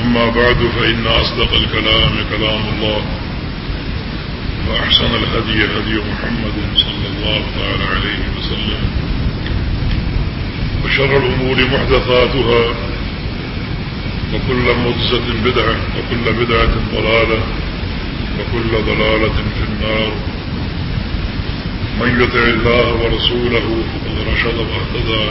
أما بعد فإن أصدق الكلام كلام الله وأحسن الهدي هدي محمد صلى الله تعالى عليه وسلم وشر الأمور محدثاتها وكل مدسة بدعة وكل بدعة ضلالة وكل ضلالة في النار من يطع الله ورسوله فقد رشد واهتدى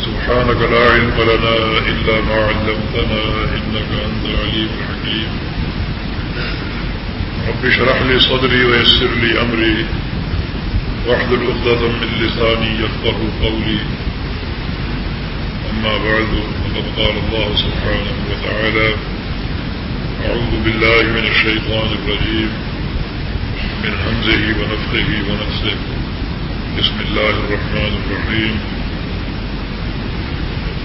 سبحانك لا علم لنا إلا ما علمتنا إنك أنت العليم الحكيم. رب اشرح لي صدري ويسر لي أمري. واحذر عقدة من لساني يفقه قولي. أما بعد فقد قال الله سبحانه وتعالى أعوذ بالله من الشيطان الرجيم. من همزه ونفخه ونفسه. بسم الله الرحمن الرحيم.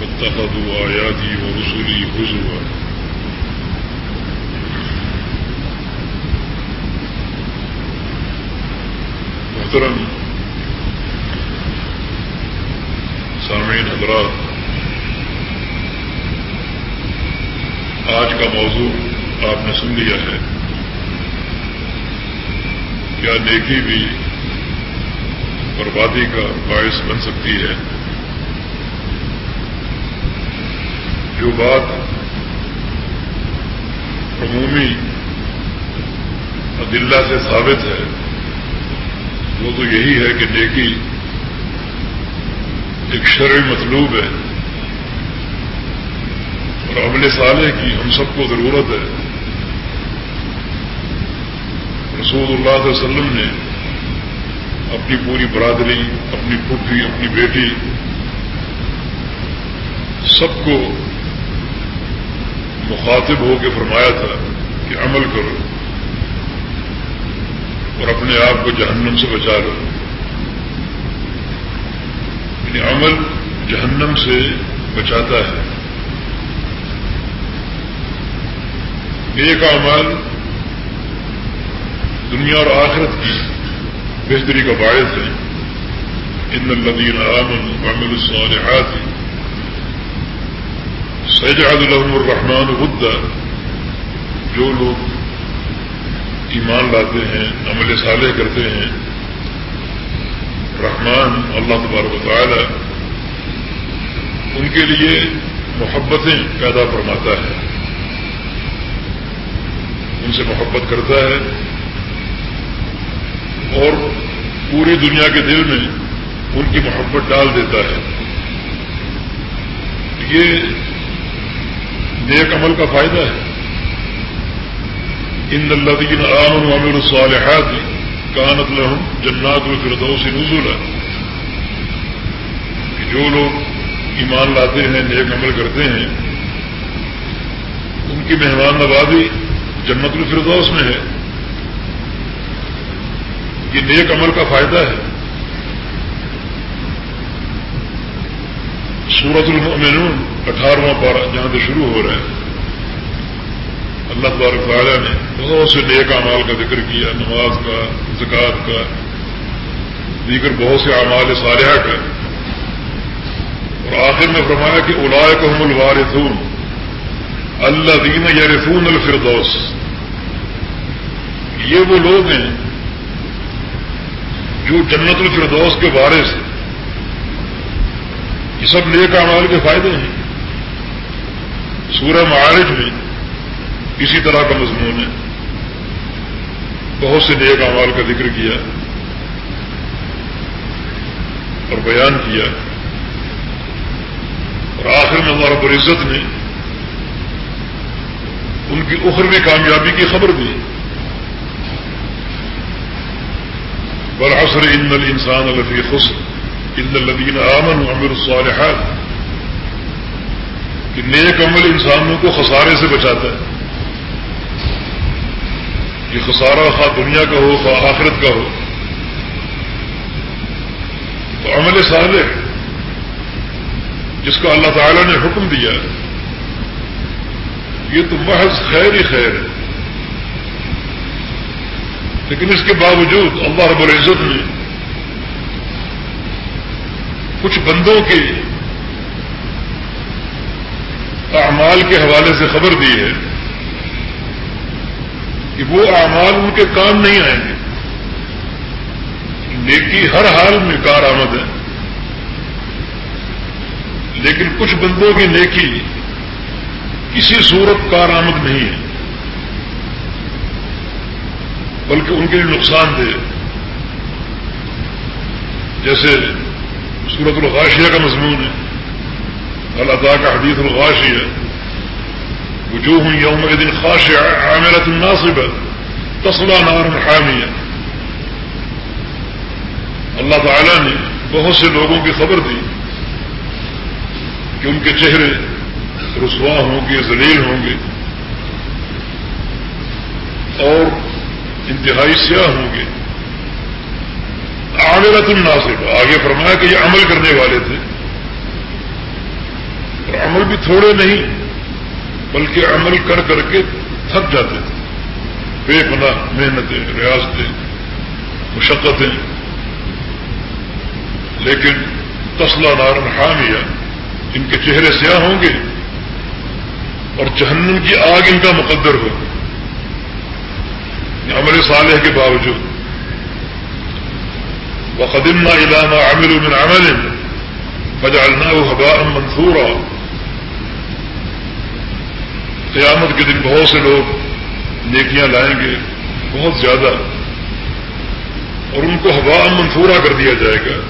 واتخذوا آياتي ورسلي هزوا. محترم سامعین حضرات، آج کا موضوع آپ نے سن لیا ہے۔ کیا نیکی بھی بربادی کا باعث بن سکتی ہے؟ جو بات عمومی عدلہ سے ثابت ہے، وہ تو یہی ہے کہ نیکی ایک شرعی مطلوب ہے اور عمل صالح کی ہم سب کو ضرورت ہے۔ رسول اللہ علیہ وسلم نے اپنی پوری برادری، اپنی پھوپھی اپنی بیٹی سب کو مخاطب ہو کے فرمایا تھا کہ عمل کرو اور اپنے آپ کو جہنم سے بچا لو۔ یعنی عمل جہنم سے بچاتا ہے۔ ایک عمل دنیا اور آخرت کی بہتری کا باعث ہے ان الدین امن عمل الصالحات سجاد الحم الرحمان بدہ جو لوگ ایمان لاتے ہیں، عمل صالح کرتے ہیں، رحمان اللہ تبارک و تعالی ان کے لیے محبتیں پیدا فرماتا ہے۔ ان سے محبت کرتا ہے۔ اور پوری دنیا کے دل میں ان کی محبت ڈال دیتا ہے۔ یہ نیک عمل کا فائدہ ہے۔ ان الدین عام عامر الصالحات کانت لہم جنات الفردوس نزول ہے کہ جو لوگ ایمان لاتے ہیں، نیک عمل کرتے ہیں، ان کی مہمان نوازی جنت الفردوس میں ہے۔ یہ نیک عمل کا فائدہ ہے۔ سورت المؤمنون اٹھارہواں پارہ جہاں سے شروع ہو رہا ہے۔ اللہ تبارک تعالیٰ نے بہت سے نیک اعمال کا ذکر کیا، نماز کا، زکوٰۃ کا۔ دیگر بہت سے اعمال صالحہ کا۔ اور آخر میں فرمایا کہ اولائے کو الوارثون اللہ دین یا رسون الفردوس۔ یہ وہ لوگ ہیں جو جنت الفردوس کے وارث ہیں۔ یہ سب نیک اعمال کے فائدے ہیں۔ سورہ معارج میں اسی طرح کا مضمون ہے۔ بہت سے نیک اعمال کا ذکر کیا اور بیان کیا۔ اور آخر میں ہمارا العزت نے ان کی اخروی کامیابی کی خبر دی۔ برعصر ان الانسان الفی خسر ان الدین امن عمر الصالحات کہ نیک عمل انسانوں کو خسارے سے بچاتا ہے۔ یہ خسارہ خواہ دنیا کا ہو، خواہ آخرت کا ہو۔ تو عمل صالح، جس کا اللہ تعالی نے حکم دیا ہے، یہ تو محض خیر ہی خیر ہے۔ لیکن اس کے باوجود اللہ رب العزت نے کچھ بندوں کے اعمال کے حوالے سے خبر دی ہے کہ وہ اعمال ان کے کام نہیں آئیں گے۔ نیکی ہر حال میں کارآمد ہے۔ لیکن کچھ بندوں کی نیکی کسی صورت کارآمد نہیں ہے۔ بلکہ ان کے لیے نقصان دہ جیسے سورت الغاشیہ کا مضمون ہے۔ اللہ تعالیٰ کا حدیث الغاشیہ وجوہ یوم دن خاش عامرت الناصب تسلا نار حامیہ اللہ تعالیٰ نے بہت سے لوگوں کی خبر دی کہ ان کے چہرے رسوا ہوں گے، ذلیل ہوں گے، اور انتہائی سیاہ ہوں گے۔ عامرت الناصب آگے فرمایا کہ یہ عمل کرنے والے تھے۔ اور عمل بھی تھوڑے نہیں، بلکہ عمل کر کر کے تھک جاتے تھے بے پناہ محنتیں، ریاستیں، مشقتیں۔ لیکن تسلا نار حامیہ ان کے چہرے سیاہ ہوں گے اور جہنم کی آگ ان کا مقدر ہوگا عمل صالح کے باوجود۔ وقدمنا الى ما عملوا من عمل، فجعلناه هباء منثورا۔ قیامت کے دن بہت سے لوگ نیکیاں لائیں گے، بہت زیادہ۔ اور ان کو ہوا منصورہ کر دیا جائے گا،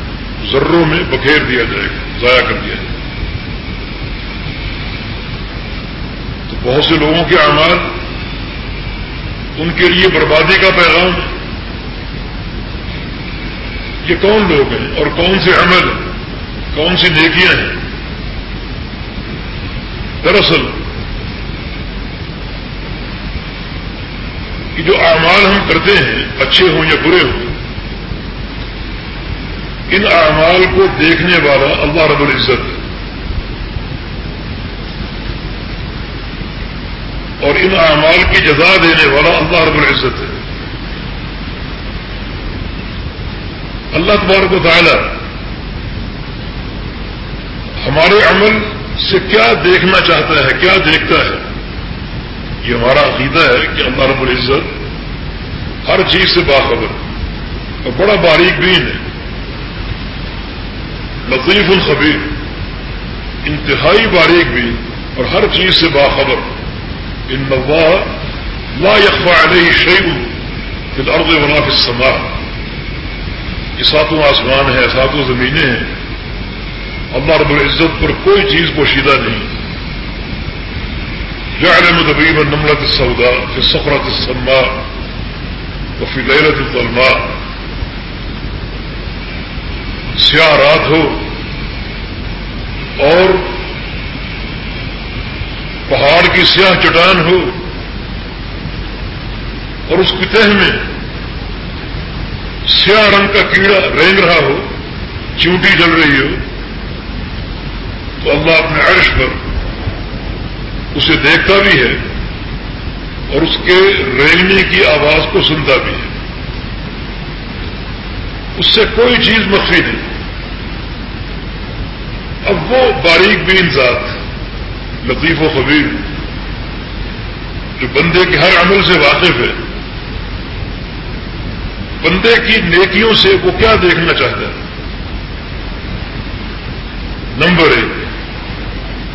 ذروں میں بکھیر دیا جائے گا، ضائع کر دیا جائے گا۔ تو بہت سے لوگوں کے اعمال ان کے لیے بربادی کا پیغام ہے۔ یہ کون لوگ ہیں اور کون سے عمل، کون سی نیکیاں ہیں؟ دراصل کہ جو اعمال ہم کرتے ہیں، اچھے ہوں یا برے ہوں، ان اعمال کو دیکھنے والا اللہ رب العزت۔ ہے اور ان اعمال کی جزا دینے والا اللہ رب العزت ہے۔ اللہ تبارک و تعالی ہمارے عمل سے کیا دیکھنا چاہتا ہے، کیا دیکھتا ہے؟ یہ ہمارا عقیدہ ہے کہ اللہ رب العزت ہر چیز سے باخبر۔ اور بڑا باریک بین ہے۔ لطیف الخبیر۔ انتہائی باریک بھی اور ہر چیز سے باخبر۔ ان لا یقفا علیہ شعیب فی الارض ولا فی السماء۔ یہ ساتوں آسمان ہے ساتوں زمینیں ہیں۔ اللہ رب العزت پر کوئی چیز پوشیدہ نہیں۔ جعل مدبیب نملت السودا فی سفرت السما وفی لیلت الظلماء. سیاہ رات ہو اور پہاڑ کی سیاہ چٹان ہو اور اس کی تہ میں سیاہ رنگ کا کیڑا رینگ رہا ہو چونٹی جل رہی ہو، تو اللہ اپنے عرش پر اسے دیکھتا بھی ہے۔ اور اس کے ریلنے کی آواز کو سنتا بھی ہے۔ اس سے کوئی چیز مخفی نہیں۔ اب وہ باریک بین ذات، لطیف و خبیر، جو بندے کے ہر عمل سے واقف ہے۔ بندے کی نیکیوں سے وہ کیا دیکھنا چاہتا ہے؟ نمبر ایک،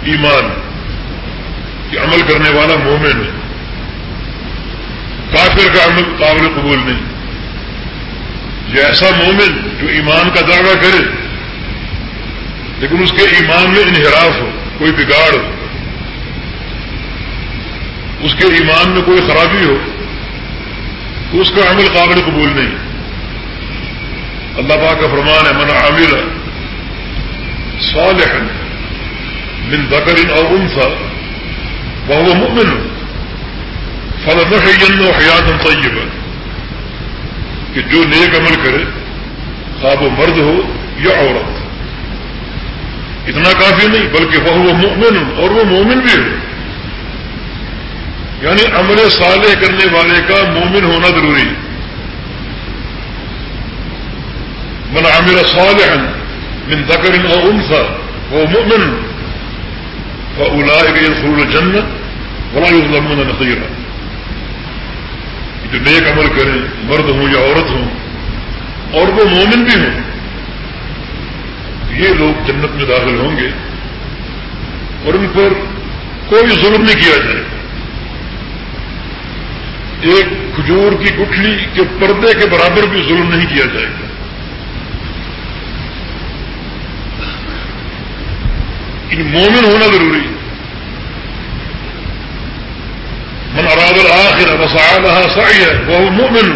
ایمان، کہ عمل کرنے والا مومن ہے۔ کافر کا عمل قابل قبول نہیں۔ یہ ایسا مومن جو ایمان کا دعویٰ کرے، لیکن اس کے ایمان میں انحراف ہو، کوئی بگاڑ ہو۔ اس کے ایمان میں کوئی خرابی ہو، تو اس کا عمل قابل قبول نہیں۔ اللہ پاک کا فرمان ہے، من عامر صالحا من ذکر اور انثى وهو مؤمن فلنحين حياتا طيبا کہ جو نیک عمل کرے، خواب و مرد ہو یا عورت۔ اتنا کافی نہیں، بلکہ وہ مومن اور وہ مومن بھی ہو یعنی عمل صالح کرنے والے کا مومن ہونا ضروری۔ من عامر صالحا من ذکر او انثى وہ مومن فاولئك يدخلون الجنه ولا يظلمون نقيرا۔ جو نیک عمل کریں، مرد ہوں یا عورت ہوں، اور وہ مومن بھی ہوں، یہ لوگ جنت میں داخل ہوں گے اور ان پر کوئی ظلم نہیں کیا جائے۔ ایک کھجور کی گٹھلی کے پردے کے برابر بھی ظلم نہیں کیا جائے۔ گا مومن ہونا ضروری من اراد الاخر وسعى سعيا وهو مؤمن.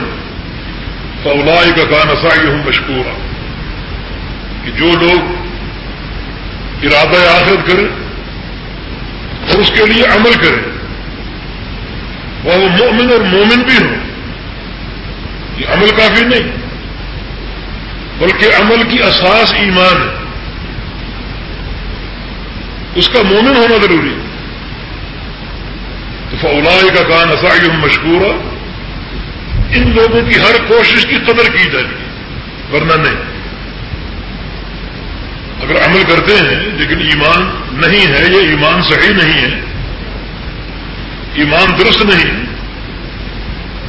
فاولئك كان سعيهم مشكورا. کہ جو لوگ ارادہ آخرت کرے اور اس کے لیے عمل کرے وہ مومن اور مومن بھی ہو یہ عمل کافی نہیں، بلکہ عمل کی اساس ایمان ہے۔ اس کا مومن ہونا ضروری ہے۔ تو فولائی کا کان اصائی مشکور ان لوگوں کی ہر کوشش کی قدر کی جائے ورنہ نہیں۔ اگر عمل کرتے ہیں، لیکن ایمان نہیں ہے، یہ ایمان صحیح نہیں ہے، ایمان درست نہیں،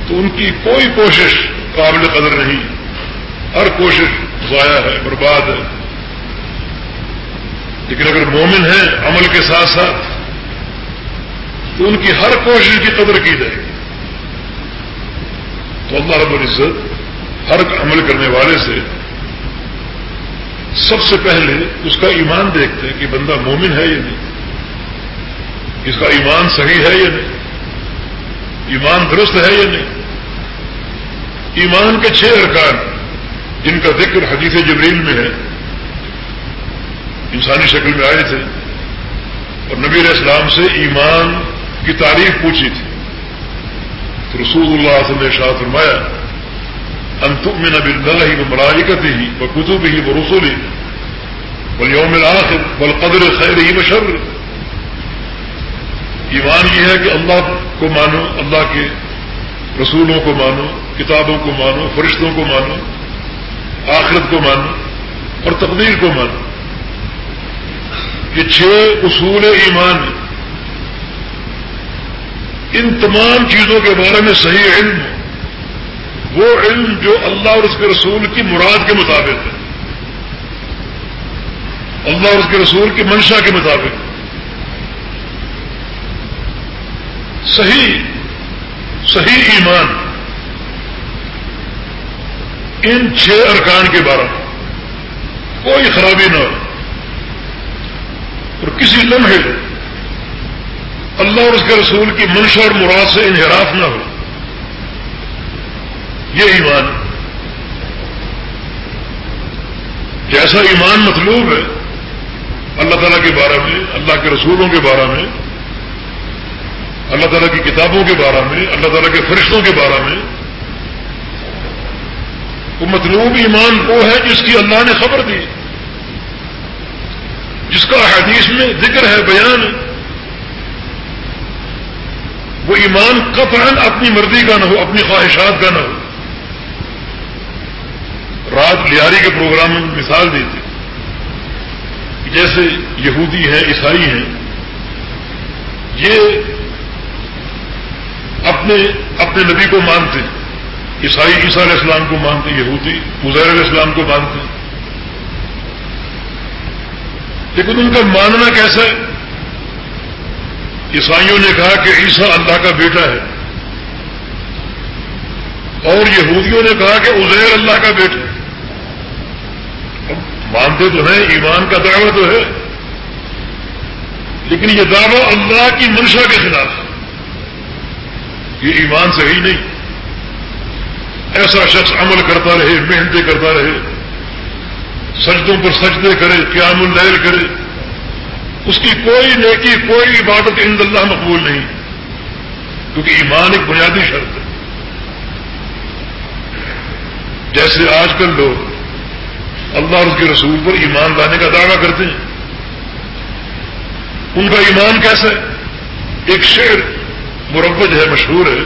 تو ان کی کوئی کوشش قابل قدر نہیں۔ ہر کوشش ضائع ہے، برباد ہے۔ لیکن اگر مومن ہے، عمل کے ساتھ ساتھ تو ان کی ہر کوشش کی قدر کی جائے گی۔ تو اللہ رب العزت ہر عمل کرنے والے سے سب سے پہلے اس کا ایمان دیکھتے ہیں کہ بندہ مومن ہے یا نہیں۔ اس کا ایمان صحیح ہے یا نہیں؟ ایمان درست ہے یا نہیں؟ ایمان کے چھ ارکان جن کا ذکر حدیث جبریل میں ہے۔ انسانی شکل میں آئے تھے۔ اور نبی علیہ السلام سے ایمان کی تعریف پوچھی تھی۔ تو رسول اللہ وسلم نے شاہ فرمایا انتم میں نبی اللہ ہی وہ ملائکت ہی وہ کتب ہی وہ رسول ہی بل یوم آخر بل قدر خیر ہی بشر ایمان یہ ہے کہ اللہ کو مانو، اللہ کے رسولوں کو مانو، کتابوں کو مانو، فرشتوں کو مانو، آخرت کو مانو اور تقدیر کو مانو۔ یہ چھ اصول ایمان ان تمام چیزوں کے بارے میں صحیح علم وہ علم جو اللہ اور اس کے رسول کی مراد کے مطابق ہے۔ اللہ اور اس کے رسول کی منشا کے مطابق۔ صحیح صحیح ایمان۔ ان چھ ارکان کے بارے میں۔ کوئی خرابی نہ ہو۔ اور کسی لمحے اللہ اور اس کے رسول کی منشا اور مراد سے انحراف نہ ہو۔ یہ ایمان۔ جیسا ایمان مطلوب ہے، اللہ تعالیٰ کے بارے میں، اللہ کے رسولوں کے بارے میں، اللہ تعالیٰ کی کتابوں کے بارے میں، اللہ تعالیٰ کے فرشتوں کے بارے میں، وہ مطلوب ایمان وہ ہے جس کی اللہ نے خبر دی۔ جس کا حدیث میں ذکر ہے، بیان ہے۔ وہ ایمان قطعا اپنی مرضی کا نہ ہو، اپنی خواہشات کا نہ ہو۔ رات لیاری کے پروگرام میں مثال دی تھی جیسے یہودی ہیں، عیسائی ہیں، یہ اپنے اپنے نبی کو مانتے، عیسائی عیسیٰ علیہ السلام کو مانتے، یہودی مزیر علیہ السلام کو مانتے۔ لیکن ان کا ماننا کیسا ہے؟ عیسائیوں نے کہا کہ عیسیٰ اللہ کا بیٹا ہے۔ اور یہودیوں نے کہا کہ ازیر اللہ کا بیٹا ہے۔ مانتے تو ہیں، ایمان کا دعویٰ تو ہے۔ لیکن یہ دعویٰ اللہ کی منشا کے خلاف ہے۔ یہ ایمان صحیح نہیں۔ ایسا شخص عمل کرتا رہے، محنتیں کرتا رہے، سجدوں پر سجدے کرے، قیام اللیل کرے۔ اس کی کوئی نیکی، کوئی عبادت عند اللہ مقبول نہیں۔ کیونکہ ایمان ایک بنیادی شرط ہے۔ جیسے آج کل لوگ اللہ اور اس کے رسول پر ایمان لانے کا دعویٰ کرتے ہیں۔ ان کا ایمان کیسا ہے ایک شعر مربج ہے، مشہور ہے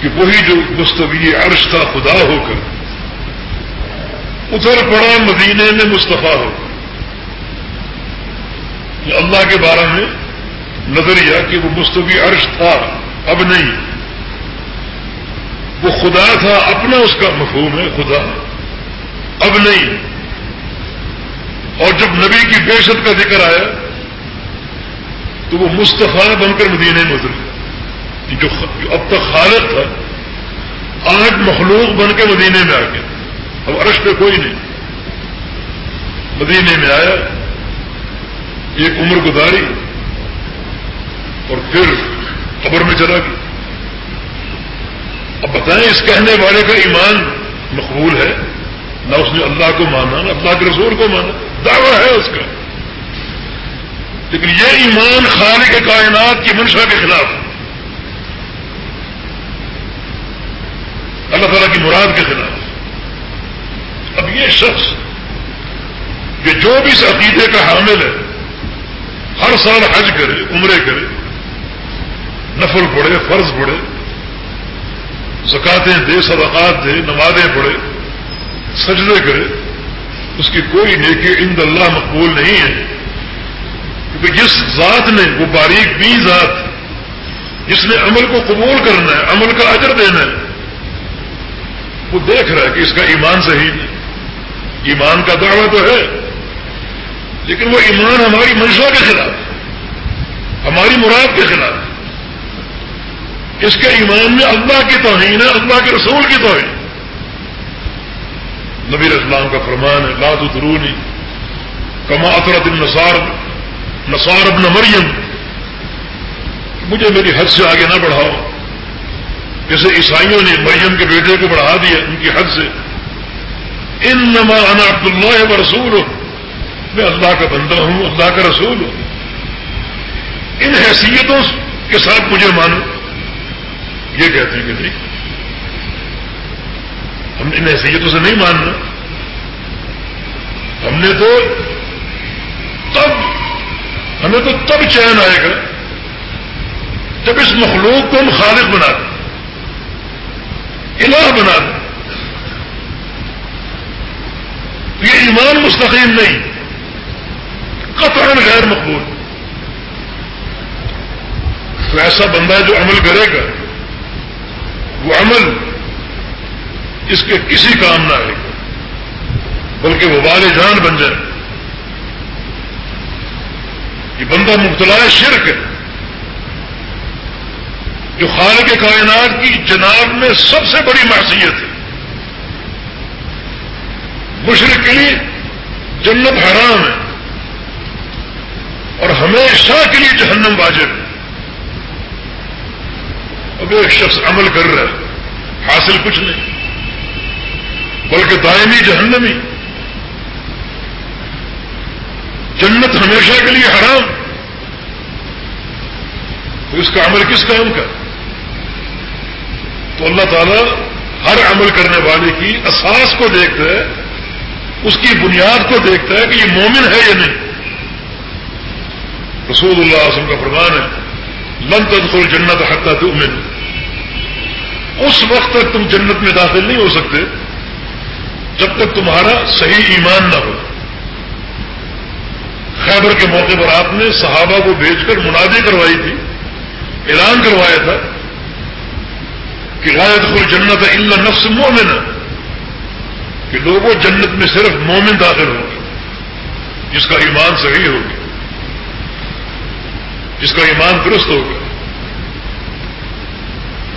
کہ وہی جو مستوی عرش تھا خدا ہو کر اتر پڑا مدینے میں مصطفیٰ ہو۔ کر یہ اللہ کے بارے میں نظریہ کہ وہ مستوی عرش تھا، اب نہیں۔ وہ خدا تھا، اپنا اس کا مفہوم ہے، خدا۔ اب نہیں۔ اور جب نبی کی بےشت کا ذکر آیا، تو وہ مستفیٰ بن کر مدینے میں اتر جو اب تک خالق تھا، آج مخلوق بن کے مدینے میں آ گیا۔ اب عرش پہ کوئی نہیں۔ مدینے میں آیا۔ ایک عمر گزاری اور پھر قبر میں چلا گیا۔ اب بتائیں اس کہنے والے کا ایمان مقبول ہے؟ نہ اس نے اللہ کو مانا، نہ اللہ کے رسول کو مانا۔ دعویٰ ہے اس کا۔ لیکن یہ ایمان خالق کائنات کی منشا کے خلاف۔ اللہ تعالیٰ کی مراد کے خلاف۔ اب یہ شخص کہ جو بھی اس عقیدے کا حامل ہے ہر سال حج کرے، عمرے کرے، نفل پڑے فرض پڑے زکاتیں دے، صدقات دے، نمازیں پڑھے، سجدے کرے، اس کی کوئی نیکی عند اللہ مقبول نہیں ہے۔ کیونکہ جس ذات نے، وہ باریک بھی ذات، جس نے عمل کو قبول کرنا ہے، عمل کا اجر دینا ہے، وہ دیکھ رہا ہے کہ اس کا ایمان صحیح نہیں۔ ایمان کا دعویٰ تو ہے۔ لیکن وہ ایمان ہماری منشا کے خلاف ہماری مراد کے خلاف اس کے ایمان میں اللہ کی توہین ہے، اللہ کے رسول کی توہین۔ نبی اسلام کا فرمان ہے لاد ادرونی کما اطرت النصار، نصار ابن مریم۔ مجھے میری حد سے آگے نہ بڑھاؤ۔ جیسے عیسائیوں نے مریم کے بیٹے کو بڑھا دیا، ان کی حد سے۔ ان نما انا عبد اللہ رسول ہوں میں اللہ کا بندہ ہوں، اللہ کا رسول ہوں۔ ان حیثیتوں کے ساتھ مجھے مانو۔ یہ کہتے ہیں کہ نہیں ہم ان حیثیتوں سے نہیں ماننا۔ ہم نے تو تب، ہمیں تو تب چین آئے گا جب اس مخلوق کو ہم خالق بنا دیں۔ الہ بنا دیں۔ یہ ایمان مستقیم نہیں۔ قطعا غیر مقبول۔ تو ایسا بندہ جو عمل کرے گا، وہ عمل اس کے کسی کام نہ آئے گا، بلکہ وہ والے جان بن جائے۔ یہ بندہ مبتلا شرک ہے، جو خالق کائنات کی جناب میں سب سے بڑی معصیت ہے۔ مشرق کے لیے جنت حرام ہے۔ اور ہمیشہ کے لیے جہنم واجب ہے۔ اب ایک شخص عمل کر رہا ہے، حاصل کچھ نہیں، بلکہ دائمی جہنمی۔ جنت ہمیشہ کے لیے حرام۔ تو اس کا عمل کس کام کا؟ تو اللہ تعالیٰ ہر عمل کرنے والے کی اساس کو دیکھتا ہے، اس کی بنیاد کو دیکھتا ہے کہ یہ مومن ہے یا نہیں۔ رسول اللہ وسلم کا فرمان ہے، لن تدخل جنت حتہ تؤمن. اس وقت تک تم جنت میں داخل نہیں ہو سکتے، جب تک تمہارا صحیح ایمان نہ ہو۔ خیبر کے موقع پر آپ نے صحابہ کو بھیج کر منادی کروائی تھی، اعلان کروایا تھا کہ غایت خل جنت اللہ نفس مومن کہ لوگوں جنت میں صرف مومن داخل ہو جس کا ایمان صحیح ہوگا جس کا ایمان درست ہوگا۔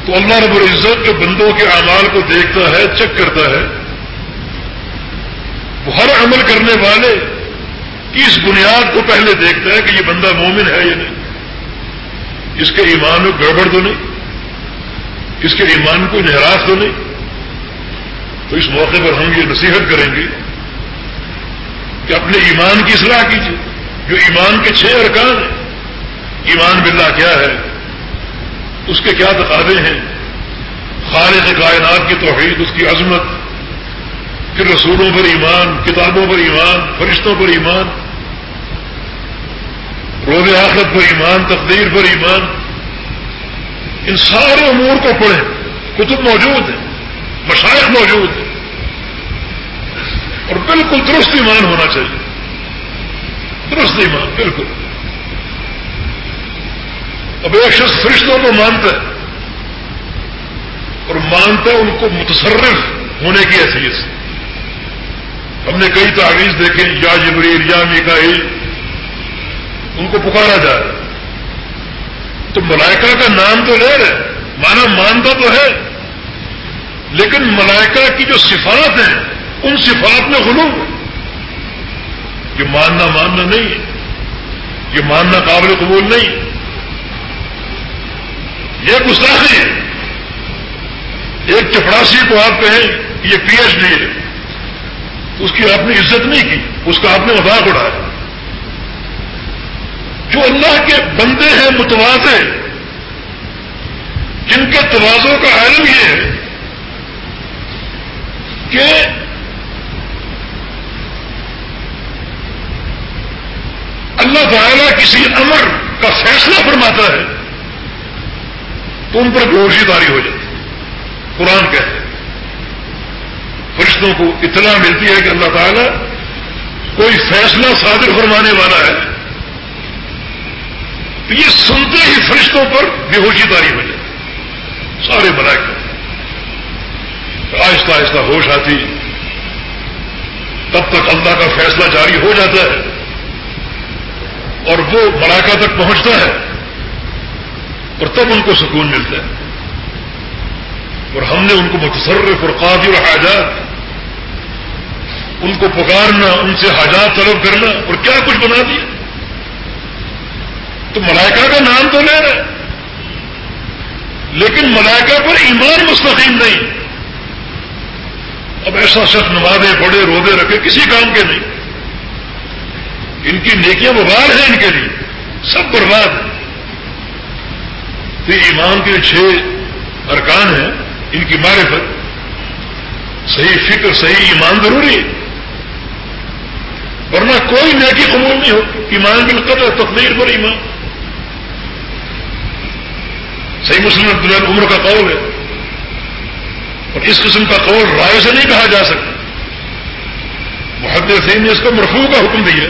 تو اللہ رب العزت جو بندوں کے اعمال کو دیکھتا ہے، چیک کرتا ہے، وہ ہر عمل کرنے والے کی اس بنیاد کو پہلے دیکھتا ہے کہ یہ بندہ مومن ہے یا نہیں؟ اس کے ایمان میں گڑبڑ تو نہیں؟ اس کے ایمان کو انحراف تو نہیں؟ تو اس موقع پر ہم یہ نصیحت کریں گے کہ اپنے ایمان کی اصلاح کیجیے۔ جو ایمان کے چھ ارکان ہیں ایمان باللہ کیا ہے؟ اس کے کیا تقاضے ہیں؟ خالق کائنات کی توحید، اس کی عظمت، پھر رسولوں پر ایمان، کتابوں پر ایمان، فرشتوں پر ایمان، روز آخرت پر ایمان، تقدیر پر ایمان، ان سارے امور کو پڑھیں۔ کتب موجود ہیں، مشائق موجود ہیں۔ اور بالکل درست ایمان ہونا چاہیے۔ درست ایمان، بالکل۔ اب ایک شخص فرشتوں کو مانتا ہے اور مانتا ہے ان کو متصرف ہونے کی حیثیت سے۔ ہم نے کئی تعویذ دیکھے یا جبریل، یا میکائیل، ان کو پکارا جا رہا تو ملائکہ کا نام تو لے رہے مانا مانتا تو ہے، لیکن ملائکہ کی جو صفات ہیں، ان صفات میں غلو یہ ماننا ماننا نہیں ہے۔ یہ ماننا قابل قبول نہیں یہ گستاخی ہے۔ ایک چپڑاسی کو آپ کہیں یہ پی ایچ ڈی ہے۔ اس کی آپ نے عزت نہیں کی، اس کا آپ نے مذاق اڑایا جو اللہ کے بندے ہیں متوازے، جن کے توازوں کا عالم یہ ہے کہ اللہ تعالیٰ کسی امر کا فیصلہ فرماتا ہے۔ تو ان پر گوشی داری ہو جاتی قرآن کہتے ہیں فرشتوں کو اطلاع ملتی ہے کہ اللہ تعالیٰ کوئی فیصلہ صادر فرمانے والا ہے تو یہ سنتے ہی فرشتوں پر بے ہوشی داری ہو جاتی سارے ملائکہ۔ آہستہ آہستہ ہوش آتی۔ تب تک اللہ کا فیصلہ جاری ہو جاتا ہے اور وہ ملائکہ تک پہنچتا ہے۔ اور تب ان کو سکون ملتا ہے۔ اور ہم نے ان کو متصرف اور قادر حاجات، ان کو پکارنا، ان سے حاجات طلب کرنا اور کیا کچھ بنا دیا۔ تو ملائکہ کا نام تو لے رہے لیکن ملائکہ پر ایمان مستقیم نہیں۔ اب ایسا شخص نمازیں بڑے رودے رکھے، کسی کام کے نہیں۔ ان کی نیکیاں ببار ہیں ان کے لیے۔ سب برباد ہیں۔ تو ایمان کے چھ ارکان ہیں ان کی معرفت۔ صحیح فکر، صحیح ایمان ضروری ہے۔ ورنہ کوئی نیکی قبول نہیں ہو ایمان بالقدر تقدیر پر ایمان۔ صحیح مسلم عبداللہ عمر کا قول ہے۔ اور اس قسم کا قول رائے سے نہیں کہا جا سکتا۔ محدود سین نے اس کو مرفوع کا حکم دیا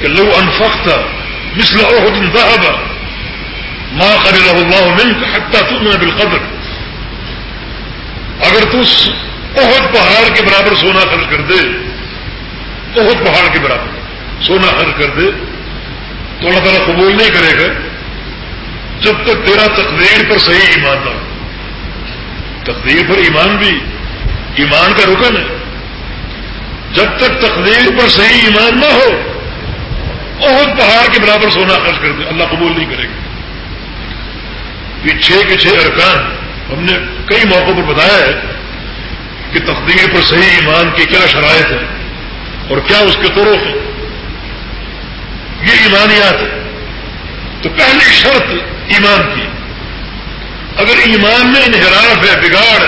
کہ لو انفقت مثل احد ذهب. ما قبله الله منك حتى تؤمن بالقدر. اگر تو بہت پہاڑ کے برابر سونا خرچ کر دے بہت پہاڑ کے برابر سونا خرچ کر دے، تو اللہ تعالیٰ قبول نہیں کرے گا جب تک تیرا تقدیر پر صحیح ایمان نہ ہو۔ تقدیر پر ایمان بھی، ایمان کا رکن ہے۔ جب تک تقدیر پر صحیح ایمان نہ ہو بہت پہاڑ کے برابر سونا خرچ کر دے، اللہ قبول نہیں کرے گا۔ یہ چھ کے چھ ارکان ہم نے کئی موقعوں پر بتایا ہے کہ تقدیر پر صحیح ایمان کی کیا شرائط ہے اور کیا اس کے طرف ہیں۔ یہ ایمانیات ہے تو پہلی شرط ایمان کی، اگر ایمان میں انحراف ہے، بگاڑ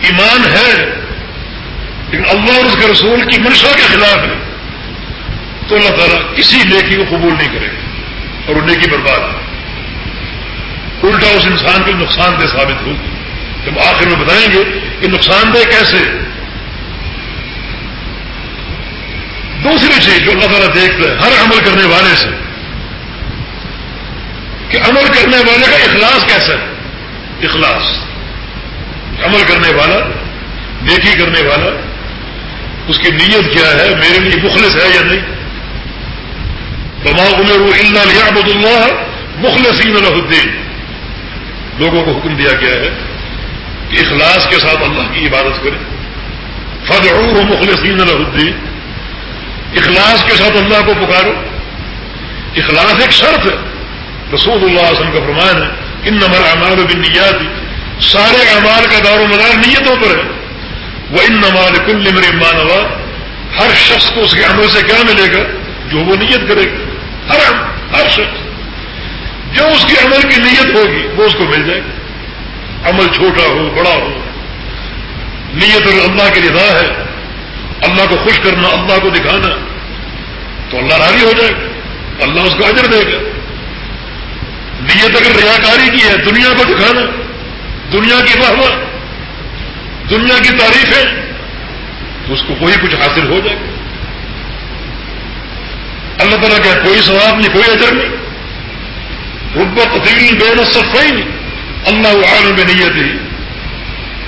ایمان ہے، لیکن اللہ اور اس کے رسول کی منشا کے خلاف ہے۔ تو اللہ تعالیٰ کسی نیکی کو قبول نہیں کرے گا اور وہ نیکی برباد الٹا اس انسان کے نقصان دہ ثابت ہوگی جب آخر میں بتائیں گے کہ نقصان دہ کیسے۔ دوسری چیز جو اللہ تعالیٰ دیکھتا ہے، ہر عمل کرنے والے سے، کہ عمل کرنے والے کا اخلاص کیسا ہے؟ اخلاص۔ عمل کرنے والا، نیکی کرنے والا، اس کی نیت کیا ہے؟ میرے لیے مخلص ہے یا نہیں؟ دماغ میں وہ اللہ لیا عبد اللہ مخلصین الدین لوگوں کو حکم دیا گیا ہے کہ اخلاص کے ساتھ اللہ کی عبادت کریں۔ فض مخلصین الدین اخلاص کے ساتھ اللہ کو پکارو۔ اخلاص ایک شرط ہے۔ رسول اللہ وسلم کا فرمان ہے ان نمبر اعمال بن سارے اعمال کا دار و مدار نیتوں پر ہے۔ وہ ان نمال کل نمر مانوا ہر شخص کو اس کے عمل سے کیا ملے گا؟ جو وہ نیت کرے گا۔ ہر ہر شخص جو اس کی عمل کی نیت ہوگی وہ اس کو مل جائے گا عمل چھوٹا ہو، بڑا ہو۔ نیت اگر اللہ کی رضا ہے۔ اللہ کو خوش کرنا، اللہ کو دکھانا۔ تو اللہ راضی ہو جائے گا۔ اللہ اس کو اجر دے گا۔ نیت اگر ریاکاری کی ہے، دنیا کو دکھانا۔ دنیا کی واہ واہ دنیا کی تعریفیں۔ تو اس کو کوئی کچھ حاصل ہو جائے گا۔ اللہ تعالیٰ کا کوئی ثواب نہیں، کوئی اجر نہیں. ربت دل بے نصف نہیں اللہ عالم میں نیت ہی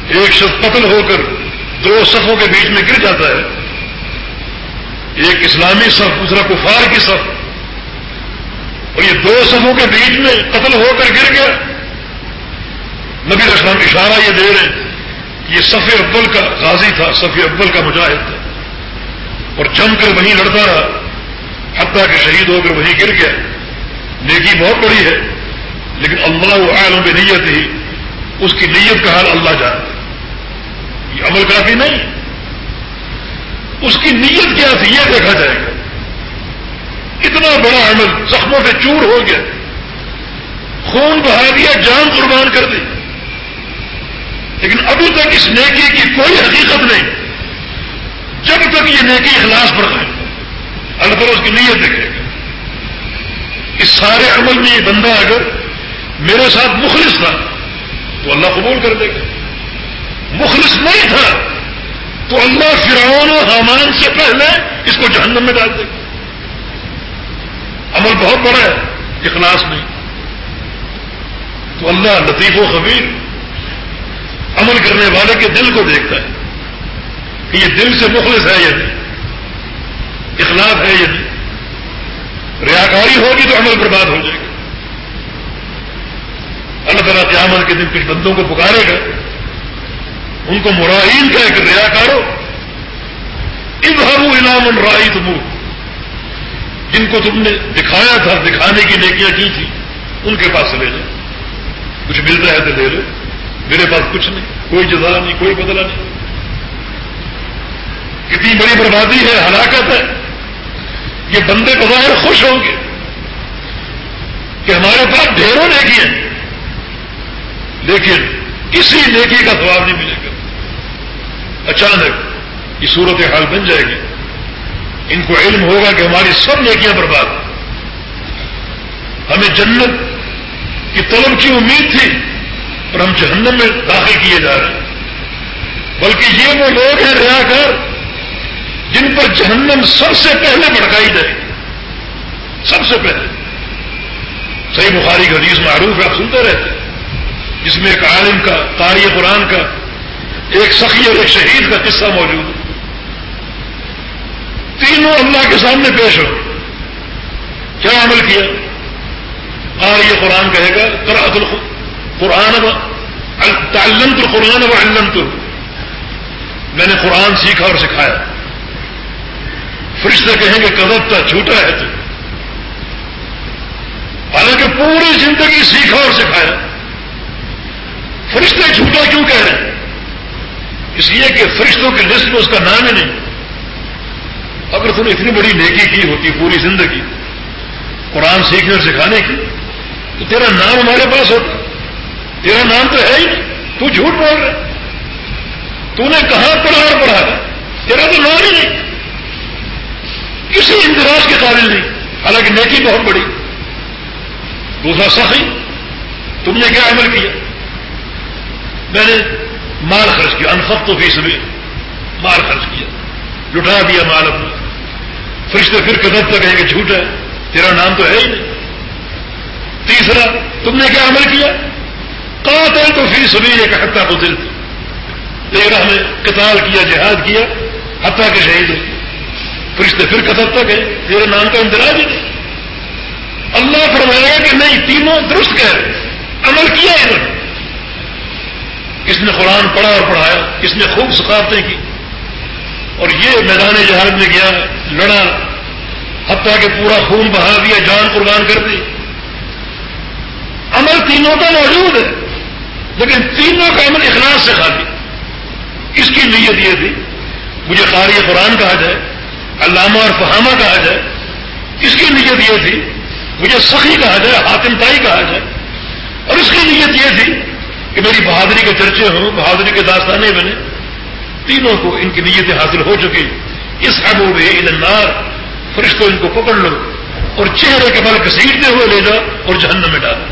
ایک شخص قتل ہو کر دو صفوں کے بیچ میں گر جاتا ہے. ایک اسلامی صف، دوسرا کفار کی صف. اور یہ دو صفوں کے بیچ میں قتل ہو کر گر گیا. نبی اسلام اشارہ یہ دے رہے ہیں یہ صف ابل کا غازی تھا، صف ابل کا مجاہد تھا. اور جم کر وہیں لڑتا رہا. حتیٰ کہ شہید ہو کر وہیں گر گیا۔ نیکی بہت بڑی ہے، لیکن اللہ عالم کی نیت ہی اس کی نیت کا حال اللہ جانتا یہ عمل کافی نہیں۔ اس کی نیت کیا تھی یہ دیکھا جائے گا۔ اتنا بڑا عمل زخموں سے چور ہو گیا۔ خون بہا دیا، جان قربان کر دی۔ لیکن ابھی تک اس نیکی کی کوئی حقیقت نہیں۔ جب تک یہ نیکی اخلاص پر ہے اللہ تعالیٰ اس کی نیت دیکھے۔ گا اس سارے عمل میں یہ بندہ اگر میرے ساتھ مخلص تھا، تو اللہ قبول کر دے گا۔ مخلص نہیں تھا، تو اللہ فرعون و حامان سے پہلے اس کو جہنم میں ڈال دے گا۔ عمل بہت بڑا ہے، اخلاص نہیں۔ تو اللہ لطیف و خبیر عمل کرنے والے کے دل کو دیکھتا ہے کہ یہ دل سے مخلص ہے یا نہیں۔ اخلاص ہے یا نہیں ریاکاری ہوگی تو عمل برباد ہو جائے گا۔ اللہ تعالیٰ قیامت کے دن کچھ بندوں کو پکارے گا۔ ان کو مراہین کا ایک ریا کارو ابہرو علام رائی تم جن کو تم نے دکھایا تھا، دکھانے کی نیکیاں کی تھی، ان کے پاس لے جاؤ کچھ ملتا ہے تو لے لو۔ میرے پاس کچھ نہیں، کوئی جزا نہیں، کوئی بدلا نہیں۔ کتنی بڑی بربادی ہے، ہلاکت ہے۔ یہ بندے بظاہر خوش ہوں گے کہ ہمارے پاس ڈھیروں نیکی ہیں۔ لیکن کسی نیکی کا سواب نہیں ملے گا۔ اچانک یہ صورت حال بن جائے گی۔ ان کو علم ہوگا کہ ہماری سب نیکیاں برباد ہمیں جنت کی طلب کی امید تھی اور ہم جہنم میں داخل کیے جا رہے ہیں۔ بلکہ یہ وہ لوگ ہیں ریا کر جن پر جہنم سب سے پہلے بھڑکائی جائے سب سے پہلے۔ صحیح بخاری کا حدیث معروف ہے، آپ سنتے رہتے جس میں ایک عالم کا، قاری قرآن کا، ایک سخی اور ایک شہید کا قصہ موجود ہے۔ تینوں اللہ کے سامنے پیش ہو۔ کیا عمل کیا؟ قاری قرآن کہے گا قرآن قرآن تعلمت القرآن و علمت۔ میں نے قرآن سیکھا اور سکھایا۔ فرشتے کہیں گے کدب تھا جھوٹا ہے تو. حالانکہ پوری زندگی سیکھا اور سکھایا۔ فرشتے جھوٹا کیوں کہہ رہے ہیں؟ اس لیے کہ فرشتوں کی لسٹ میں اس کا نام ہی نہیں۔ اگر تم نے اتنی بڑی نیکی کی ہوتی پوری زندگی، قرآن سیکھنے اور سکھانے کی، تو تیرا نام ہمارے پاس ہوتا۔ تیرا نام تو ہے ہی نہیں تو جھوٹ بول رہا تو نے کہاں پڑھا اور پڑھا تیرا تو نام ہی نہیں۔ کسی اندراج کے قابل نہیں۔ حالانکہ نیکی بہت بڑی۔ دوسرا، سخی۔ تم نے کیا عمل کیا؟ میں نے مال خرچ کیا۔ انفق تو فیس میں مال خرچ کیا۔ لٹا دیا مال اپنا۔ فرشتے پھر قدم تک کہیں گے، جھوٹ ہے۔ تیرا نام تو ہے ہی نہیں۔ تیسرا، تم نے کیا عمل کیا؟ قاتل تو فی سبھی ایک حتہ کو دل تیرا ہمیں قتال کیا، جہاد کیا حتہ کے شہید ہو۔ فرشتے پھر قدم تک ہے تیرے نام کا اندراج ہی نہیں۔ اللہ فرمائے گا کہ نہیں تینوں درست کہہ رہے عمل کیا انہوں نے؟ کس نے قرآن پڑھا اور پڑھایا؟ کس نے خوب ثقافتیں کی؟ اور یہ میدان جہاز میں گیا، لڑا، حتیٰ کہ پورا خون بہا دیا، جان قربان کر دی۔ عمل تینوں کا موجود ہے، لیکن تینوں کا عمل اخلاص سے خالی۔ اس کی نیت یہ تھی، مجھے قاری قرآن کہا جائے علامہ اور فہامہ کہا جائے اس کی نیت یہ تھی، مجھے سخی کہا جائے حاتم تائی کہا جائے اور اس کی نیت یہ تھی کہ میری بہادری کے چرچے ہوں، بہادری کے داستانے بنے۔ تینوں کو ان کی نیتیں حاصل ہو چکی۔ اس حبوب النار، فرشتوں ان کو پکڑ لو اور چہرے کے بل گھسیٹتے ہوئے لے جاؤ اور جہنم میں ڈالو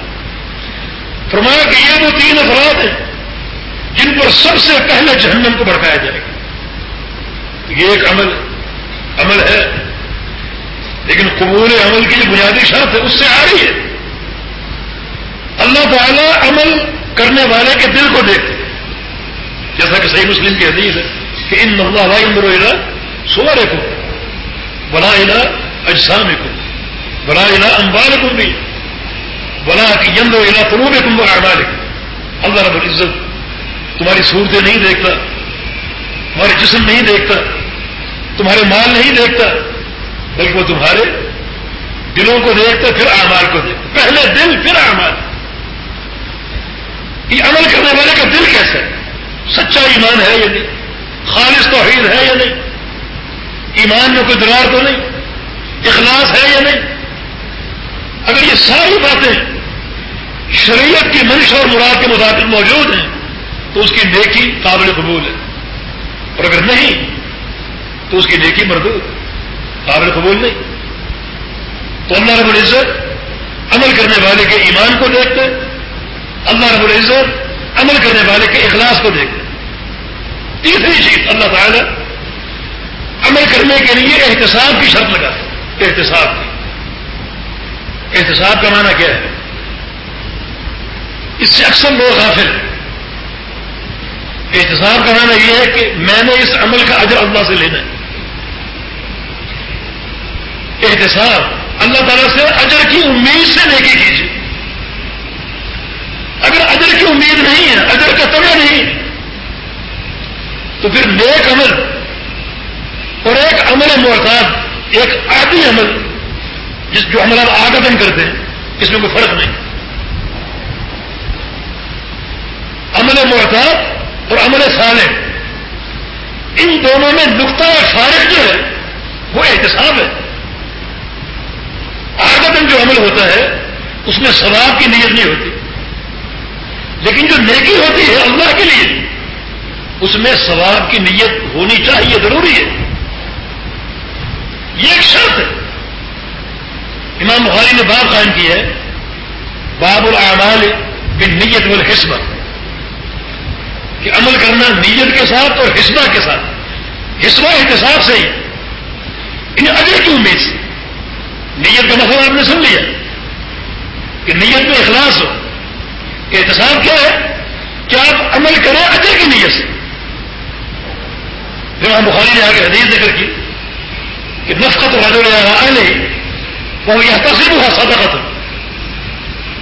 فرمایا کہ یہ وہ تین افراد ہیں جن پر سب سے پہلے جہنم کو بڑھایا جائے گا۔ یہ ایک عمل عمل ہے۔ لیکن قبول عمل کی جو بنیادی شرط ہے، اس سے آ رہی ہے۔ اللہ تعالیٰ عمل کرنے والے کے دل کو دیکھتے جیسا کہ صحیح مسلم کی حدیث ہے کہ ان اللہ بھائی مرولا سور کو بلا علا اجسام کو بلا علا امبال کو بھی بلا کی یم علا قروب کم اعمال اللہ رب العزت تمہاری صورتیں نہیں دیکھتا تمہارے جسم نہیں دیکھتا تمہارے مال نہیں دیکھتا، بلکہ وہ تمہارے دلوں کو دیکھتا، پھر اعمال کو دیکھتا۔ پہلے دل، پھر اعمال۔ یہ عمل کرنے والے کا دل کیسا ہے؟ سچا ایمان ہے یا نہیں؟ خالص توحید ہے یا نہیں؟ ایمان میں کوئی درار تو نہیں؟ اخلاص ہے یا نہیں؟ اگر یہ ساری باتیں شریعت کی منش اور مراد کے مطابق موجود ہیں، تو اس کی نیکی قابل قبول ہے۔ اور اگر نہیں تو اس کی نیکی مردود قابل قبول نہیں۔ تو اللہ رب العزت عمل کرنے والے کے ایمان کو دیکھتے، اللہ رب العزت عمل کرنے والے کے اخلاص کو دیکھتے۔ تیسری چیز۔ اللہ تعالی عمل کرنے کے لیے احتساب کی شرط لگا احتساب کی۔ احتساب کا معنی کیا ہے؟ اس سے اکثر لوگ حاصل احتساب کا معنی یہ ہے کہ میں نے اس عمل کا اجر اللہ سے لینا ہے۔ احتساب۔ اللہ تعالیٰ سے اجر کی امید سے نیکی کیجیے۔ اگر اجر کی امید نہیں ہے، اجر کا تمہیں نہیں، تو پھر نیک عمل اور ایک عمل محتاط ایک آدھی عمل، جس جو عمل آپ آگدن کرتے ہیں، اس میں کوئی فرق نہیں۔ عمل محتاط اور عمل صالح، ان دونوں میں نقطۂ فارغ جو ہے، وہ احتساب ہے۔ آگدن جو عمل ہوتا ہے، اس میں ثواب کی نیت نہیں ہوتی۔ لیکن جو نیکی ہوتی ہے اللہ کے لیے، اس میں ثواب کی نیت ہونی چاہیے، ضروری ہے۔ یہ ایک شرط ہے۔ امام بخاری نے باب قائم کی ہے، باب الاعمال بن نیت والحسبہ۔ کہ عمل کرنا نیت کے ساتھ اور حسبہ کے ساتھ۔ حسبہ احتساب سے ہی۔ ان اجر کی امید سے۔ نیت کا مسئلہ آپ نے سن لیا کہ نیت میں اخلاص ہو احتساب کیا ہے کہ آپ عمل کریں اجر کی نیت سے۔ پھر ہم بخاری نے آگے حدیث ذکر کی کہ نفقت رجو رہا نہیں وہ یہ تصریف ہوا صدقت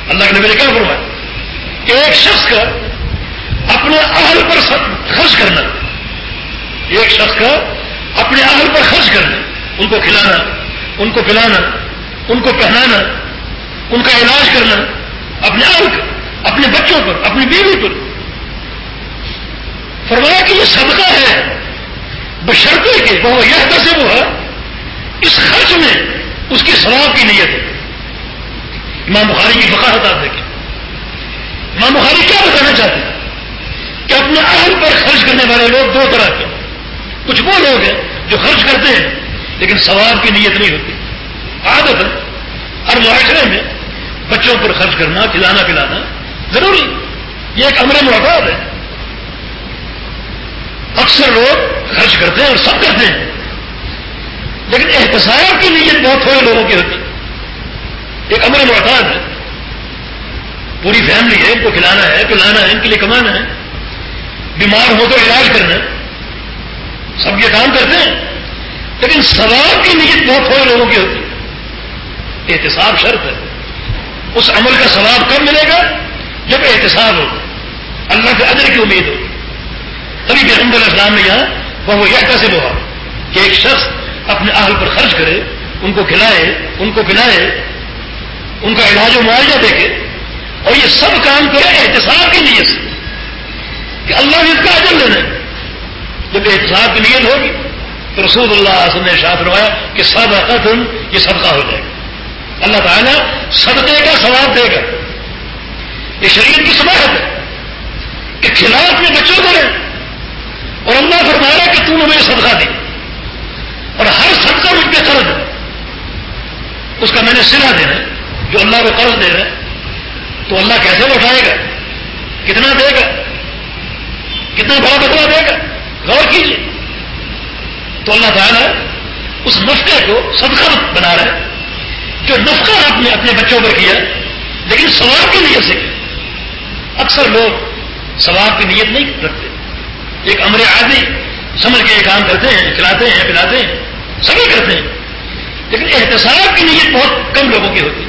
اللہ کے نبی نے کیا فرمایا؟ کہ ایک شخص کا اپنے اہل پر خرچ کرنا، ایک شخص کا اپنے اہل پر خرچ کرنا، ان کو کھلانا، ان کو پلانا ان کو پہنانا، ان کا علاج کرنا، اپنے اہل کا، اپنے بچوں پر، اپنی بیوی پر۔ فرمایا کہ یہ صدقہ ہے، بشرطے کے وہ یہ کیسے وہ ہے اس خرچ میں اس کی ثواب کی نیت ہے۔ امام بخاری کی فقاحت آپ دیکھیں امام بخاری کیا بتانا چاہتے ہیں؟ کہ اپنے اہل پر خرچ کرنے والے لوگ دو طرح کے کچھ وہ لوگ ہیں جو خرچ کرتے ہیں، لیکن ثواب کی نیت نہیں ہوتی۔ عادت ہر معاشرے میں بچوں پر خرچ کرنا، کھلانا پلانا ضروری یہ ایک امر محتاط ہے۔ اکثر لوگ خرچ کرتے ہیں اور سب کرتے ہیں۔ لیکن احتساب کی نیت بہت تھوڑے لوگوں کی ہوتی ایک امر محتاط ہے۔ پوری فیملی ہے، ان کو کھلانا ہے، پلانا ہے، ان کے لیے کمانا ہے۔ بیمار ہو تو علاج کرنا سب یہ کام کرتے ہیں۔ لیکن ثواب کی نیت بہت تھوڑے لوگوں کی ہوتی احتساب شرط ہے۔ اس عمل کا ثواب کب ملے گا؟ جب احتساب ہو۔ اللہ کے ادر کی امید ہو۔ تبھی علیہ السلام نے یہاں وہ یہ کیسے ہوا کہ ایک شخص اپنے اہل پر خرچ کرے، ان کو کھلائے، ان کو پلائے، ان کا علاج و معاوضہ دیکھے۔ اور یہ سب کام کرے احتساب کی نیت سے کہ اللہ نے اس کا اجر لینا جب احتساب کی نیت ہوگی تو رسول اللہ وسلم نے شاط روایا کہ سب یہ صدقہ ہو جائے گا۔ اللہ تعالیٰ صدقے کا ثواب دے گا۔ یہ شریر کی سماعت ہے کہ کھلا اپنے بچوں کو رہے اور اللہ فرمایا کہ تم نے مجھے صدقہ دی اور ہر صدقہ مجھ پہ قرض ہے۔ اس کا میں نے سلا دینا جو اللہ کو قرض دے رہا ہے، تو اللہ کیسے لوٹائے گا؟ کتنا دے گا؟ کتنا بڑا بدلا دے گا؟ غور کیجیے تو اللہ تعالیٰ اس نفقے کو صدقہ بنا رہا ہے۔ جو نفقہ آپ نے اپنے بچوں پر کیا، لیکن ثواب کی نیت سے۔ کیا اکثر لوگ ثواب کی نیت نہیں رکھتے۔ ایک امر عادی، سمجھ کے یہ کام کرتے ہیں کھلاتے ہیں، پلاتے ہیں، سبھی کرتے ہیں۔ لیکن احتساب کی نیت بہت کم لوگوں کی ہوتی ہے۔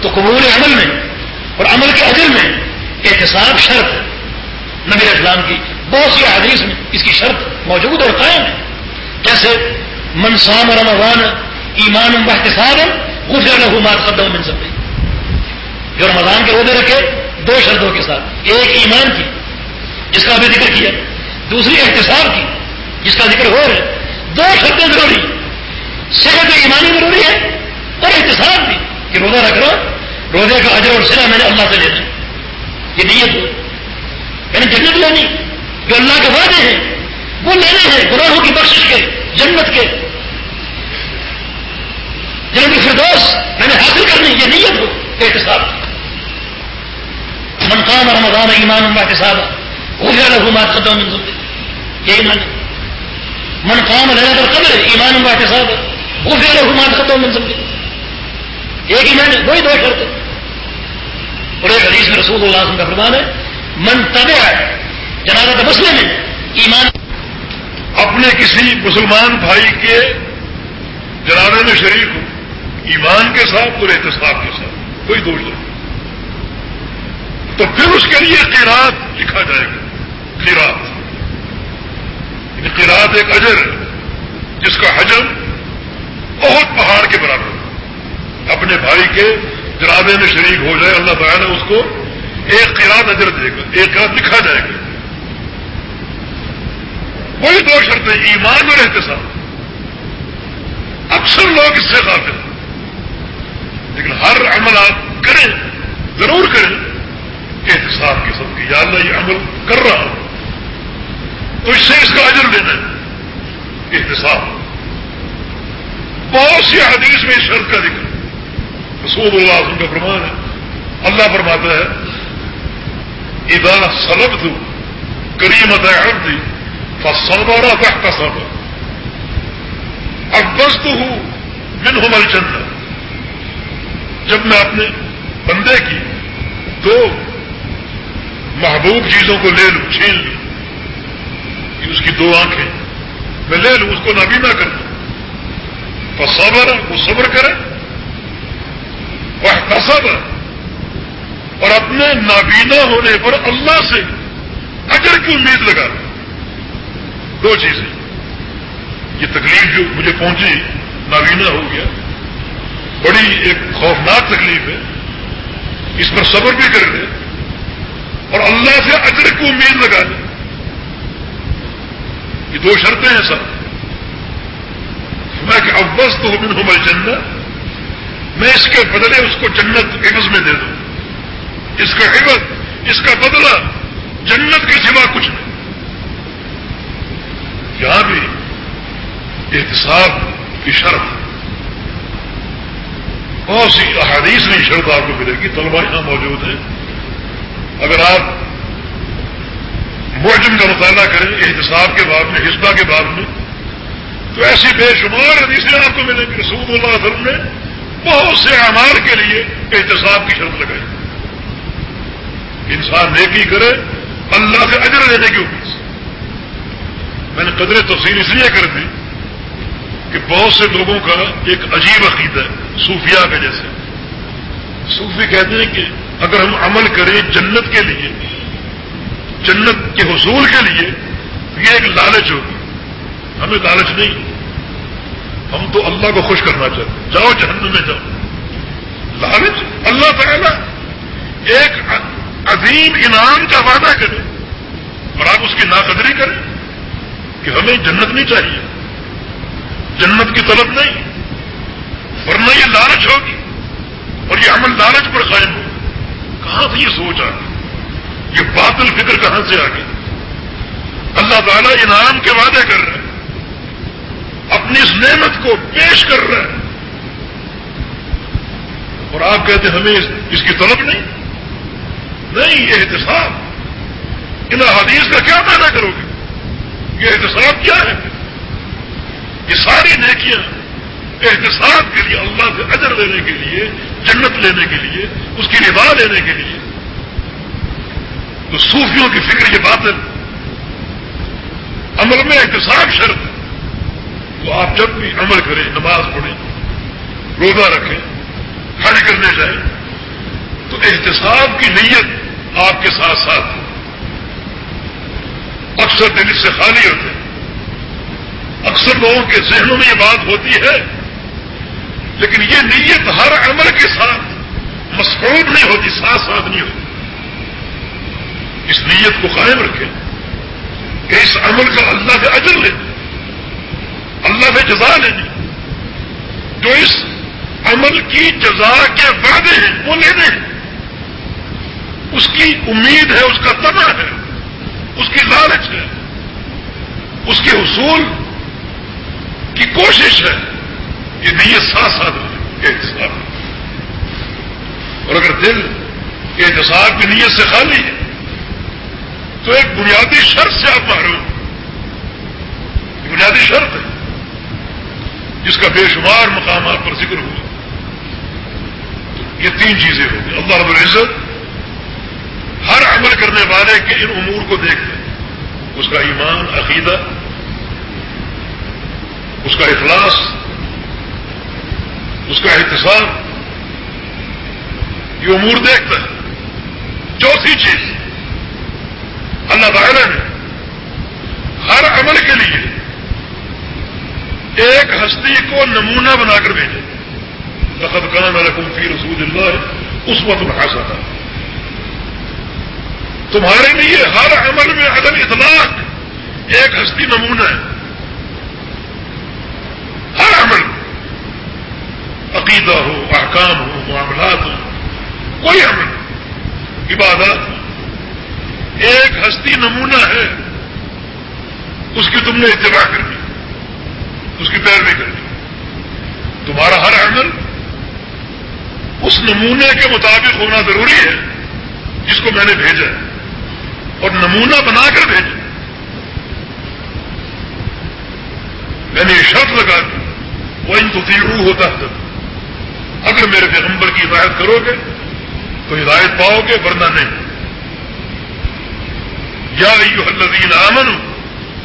تو قبول عمل میں اور عمل کے اجر میں احتساب شرط نبی اسلام کی بہت سی حدیث میں اس کی شرط موجود اور قائم ہے۔ جیسے منسام رمضان ایمان و احتساب غفر له ما تقدم من سب جو رمضان کے عہدے رکھے، دو شرطوں کے ساتھ۔ ایک ایمان کی، جس کا ابھی ذکر کیا۔ دوسری احتساب کی، جس کا ذکر ہو رہا ہے۔ دو شرطیں ضروری صحت ایمانی ضروری ہے اور احتساب بھی۔ کہ روزہ رکھ رہا روزے کا اجر اور سرا میں نے اللہ سے لینا یہ نیت ہو یعنی جنت لینی، جو اللہ کے وعدے ہیں، وہ لینے ہیں، گناہوں کی بخش کے، جنت کے۔ جنت الفردوس میں نے حاصل کرنی یہ نیت ہو احتساب من قام رمضان ایمان اللہ کے ساتھ وہ زیادہ حکومات قدم من سکتے یہی مان من قام رہنا قدر ایمان اللہ کے ساتھ وہ زیادہ حکومات قدم من سکتے ایک ایمان وہی دو شرط اور ایک حدیث میں رسول اللہ کا فرمان ہے، من طبع جنازہ مسئلے میں ایمان۔ اپنے کسی مسلمان بھائی کے جنازے میں شریک ہو۔ ایمان کے ساتھ اور احتساب کے ساتھ، کوئی دوش نہیں۔ تو پھر اس کے لیے قیرات لکھا جائے گا۔ قیرات۔ یعنی قیرات ایک اجر ہے، جس کا حجم بہت پہاڑ کے برابر اپنے بھائی کے جنازے میں شریک ہو جائے، اللہ تعالیٰ نے اس کو ایک قیرات اجر دے گا، ایک قیرات لکھا جائے گا۔ کوئی دو شرط ایمان اور احتساب۔ اکثر لوگ اس سے قابل ہیں۔ لیکن ہر عمل آپ کریں، ضرور کریں۔ احتساب کی سب کی، یا اللہ یہ عمل کر رہا ہوں۔ تو اس سے اس کا اجر لینا ہے۔ احتساب بہت سی حدیث میں اس شرط کا ذکر۔ رسول اللہ کا فرمان ہے۔ اللہ فرماتا ہے ادا سلب دوں کریمت عبدی فصبر تحت صبر۔ ابست ہوں من ہو مل جب میں اپنے بندے کی دو محبوب چیزوں کو لے لوں، چھین لوں اس کی دو آنکھیں، میں لے لوں، اس کو نابینا کر دوں۔ صبر وہ صبر کرے۔ وہ تصبر اور اپنے نابینا ہونے پر اللہ سے اجر کی امید لگا۔ دو چیزیں۔ یہ تکلیف جو مجھے پہنچی، نابینا ہو گیا۔ بڑی ایک خوفناک تکلیف ہے۔ اس پر صبر بھی کر لے اور اللہ سے اجر کی امید لگا لے یہ دو شرطیں ہیں سر میں کہ ابس تو ہوں میں جنت میں اس کے بدلے اس کو جنت عوض میں دے دوں۔ اس کا عوض، اس کا بدلہ جنت کے سوا کچھ نہیں۔ یہاں بھی احتساب کی شرط۔ بہت سی احادیث میں شرط آپ کو ملے گی طلبا یہاں موجود ہیں۔ اگر آپ معجم کا مطالعہ کریں احتساب کے بعد میں، حسبہ کے بعد میں، تو ایسی بے شمار حدیثیں آپ کو ملیں گی۔ رسول اللہ علیہ وسلم نے بہت سے اعمال کے لیے احتساب کی شرط لگائی۔ انسان نیکی کرے، اللہ سے اجر لینے کی امید میں نے قدر تفصیل اس لیے کر دی کہ بہت سے لوگوں کا ایک عجیب عقید ہے۔ صوفیہ کے جیسے۔ صوفی کہتے ہیں کہ اگر ہم عمل کریں جنت کے لیے، جنت کے حصول کے لیے یہ ایک لالچ ہوگی۔ ہمیں لالچ نہیں۔ ہم تو اللہ کو خوش کرنا چاہتے جاؤ جہنم میں جاؤ۔ لالچ اللہ تعالیٰ ایک عظیم انعام کا وعدہ کرے اور آپ اس کی ناقدری کریں کہ ہمیں جنت نہیں چاہیے۔ جنت کی طلب نہیں۔ ورنہ یہ لالچ ہوگی اور یہ عمل لالچ پر قائم ہوگا کہاں سے یہ سوچ آ یہ باطل فکر کہاں سے آ گئی؟ اللہ تعالیٰ انعام کے وعدے کر رہے ہیں اپنی اس نعمت کو پیش کر رہے ہیں اور آپ کہتے ہیں، ہمیں اس کی طلب نہیں؟ نہیں، یہ احتساب۔ ان حدیث کا کیا پیدا کرو گے؟ یہ احتساب کیا ہے؟ یہ ساری نیکیاں احتساب کے لیے، اللہ سے اجر لینے کے لیے، جنت لینے کے لیے، اس کی رضا لینے کے لیے۔ تو صوفیوں کی فکر یہ بات ہے عمل میں احتساب شرط۔ تو آپ جب بھی عمل کریں، نماز پڑھیں، روزہ رکھیں، حج کرنے جائیں، تو احتساب کی نیت آپ کے ساتھ ساتھ اکثر دل سے خالی ہوتے ہیں۔ اکثر لوگوں کے ذہنوں میں یہ بات ہوتی ہے لیکن یہ نیت ہر عمل کے ساتھ مسعود نہیں ہوتی، ساتھ ساتھ نہیں ہوتی۔ اس نیت کو قائم رکھیں کہ اس عمل کا اللہ سے اجر لے، اللہ سے جزا لینی جی۔ جو اس عمل کی جزا کے وعدے ہیں، وہ لینے ہیں اس کی امید ہے، اس کا تنا ہے، اس کی لالچ ہے، اس کے حصول کی کوشش ہے۔ یہ نیت ساتھ ساتھ احتساب اور اگر دل احتساب کی نیت سے خالی ہے، تو ایک بنیادی شرط سے آپ محروم بنیادی شرط ہے، جس کا بے شمار مقامات پر ذکر ہوا۔ یہ تین چیزیں ہوگی اللہ رب العزت ہر عمل کرنے والے کے ان امور کو دیکھتے ہیں اس کا ایمان، عقیدہ، اس کا اخلاص اس کا احتساب یہ امور دیکھتا ہے۔ چوتھی چیز، اللہ تعالی نے ہر عمل کے لیے ایک ہستی کو نمونہ بنا کر بھیجے لقد کان رقم فی رسول اللہ اس وقت بڑھا سکتا تمہارے لیے ہر عمل میں عدم اطلاق ایک ہستی نمونہ ہے ہر عمل عقیدہ ہو احکام ہو معاملات ہو، کوئی عمل عبادات ہو ایک ہستی نمونہ ہے، اس کی تم نے اتباع کرنی اس کی پیروی کرنی تمہارا ہر عمل اس نمونے کے مطابق ہونا ضروری ہے، جس کو میں نے بھیجا اور نمونہ بنا کر بھیجا میں نے یہ شرط لگا دی وہ ان کو ہوتا ہے اگر میرے پیغمبر کی ہدایت کرو گے، تو ہدایت پاؤ گے، ورنہ نہیں۔ یا ایو الذین آمن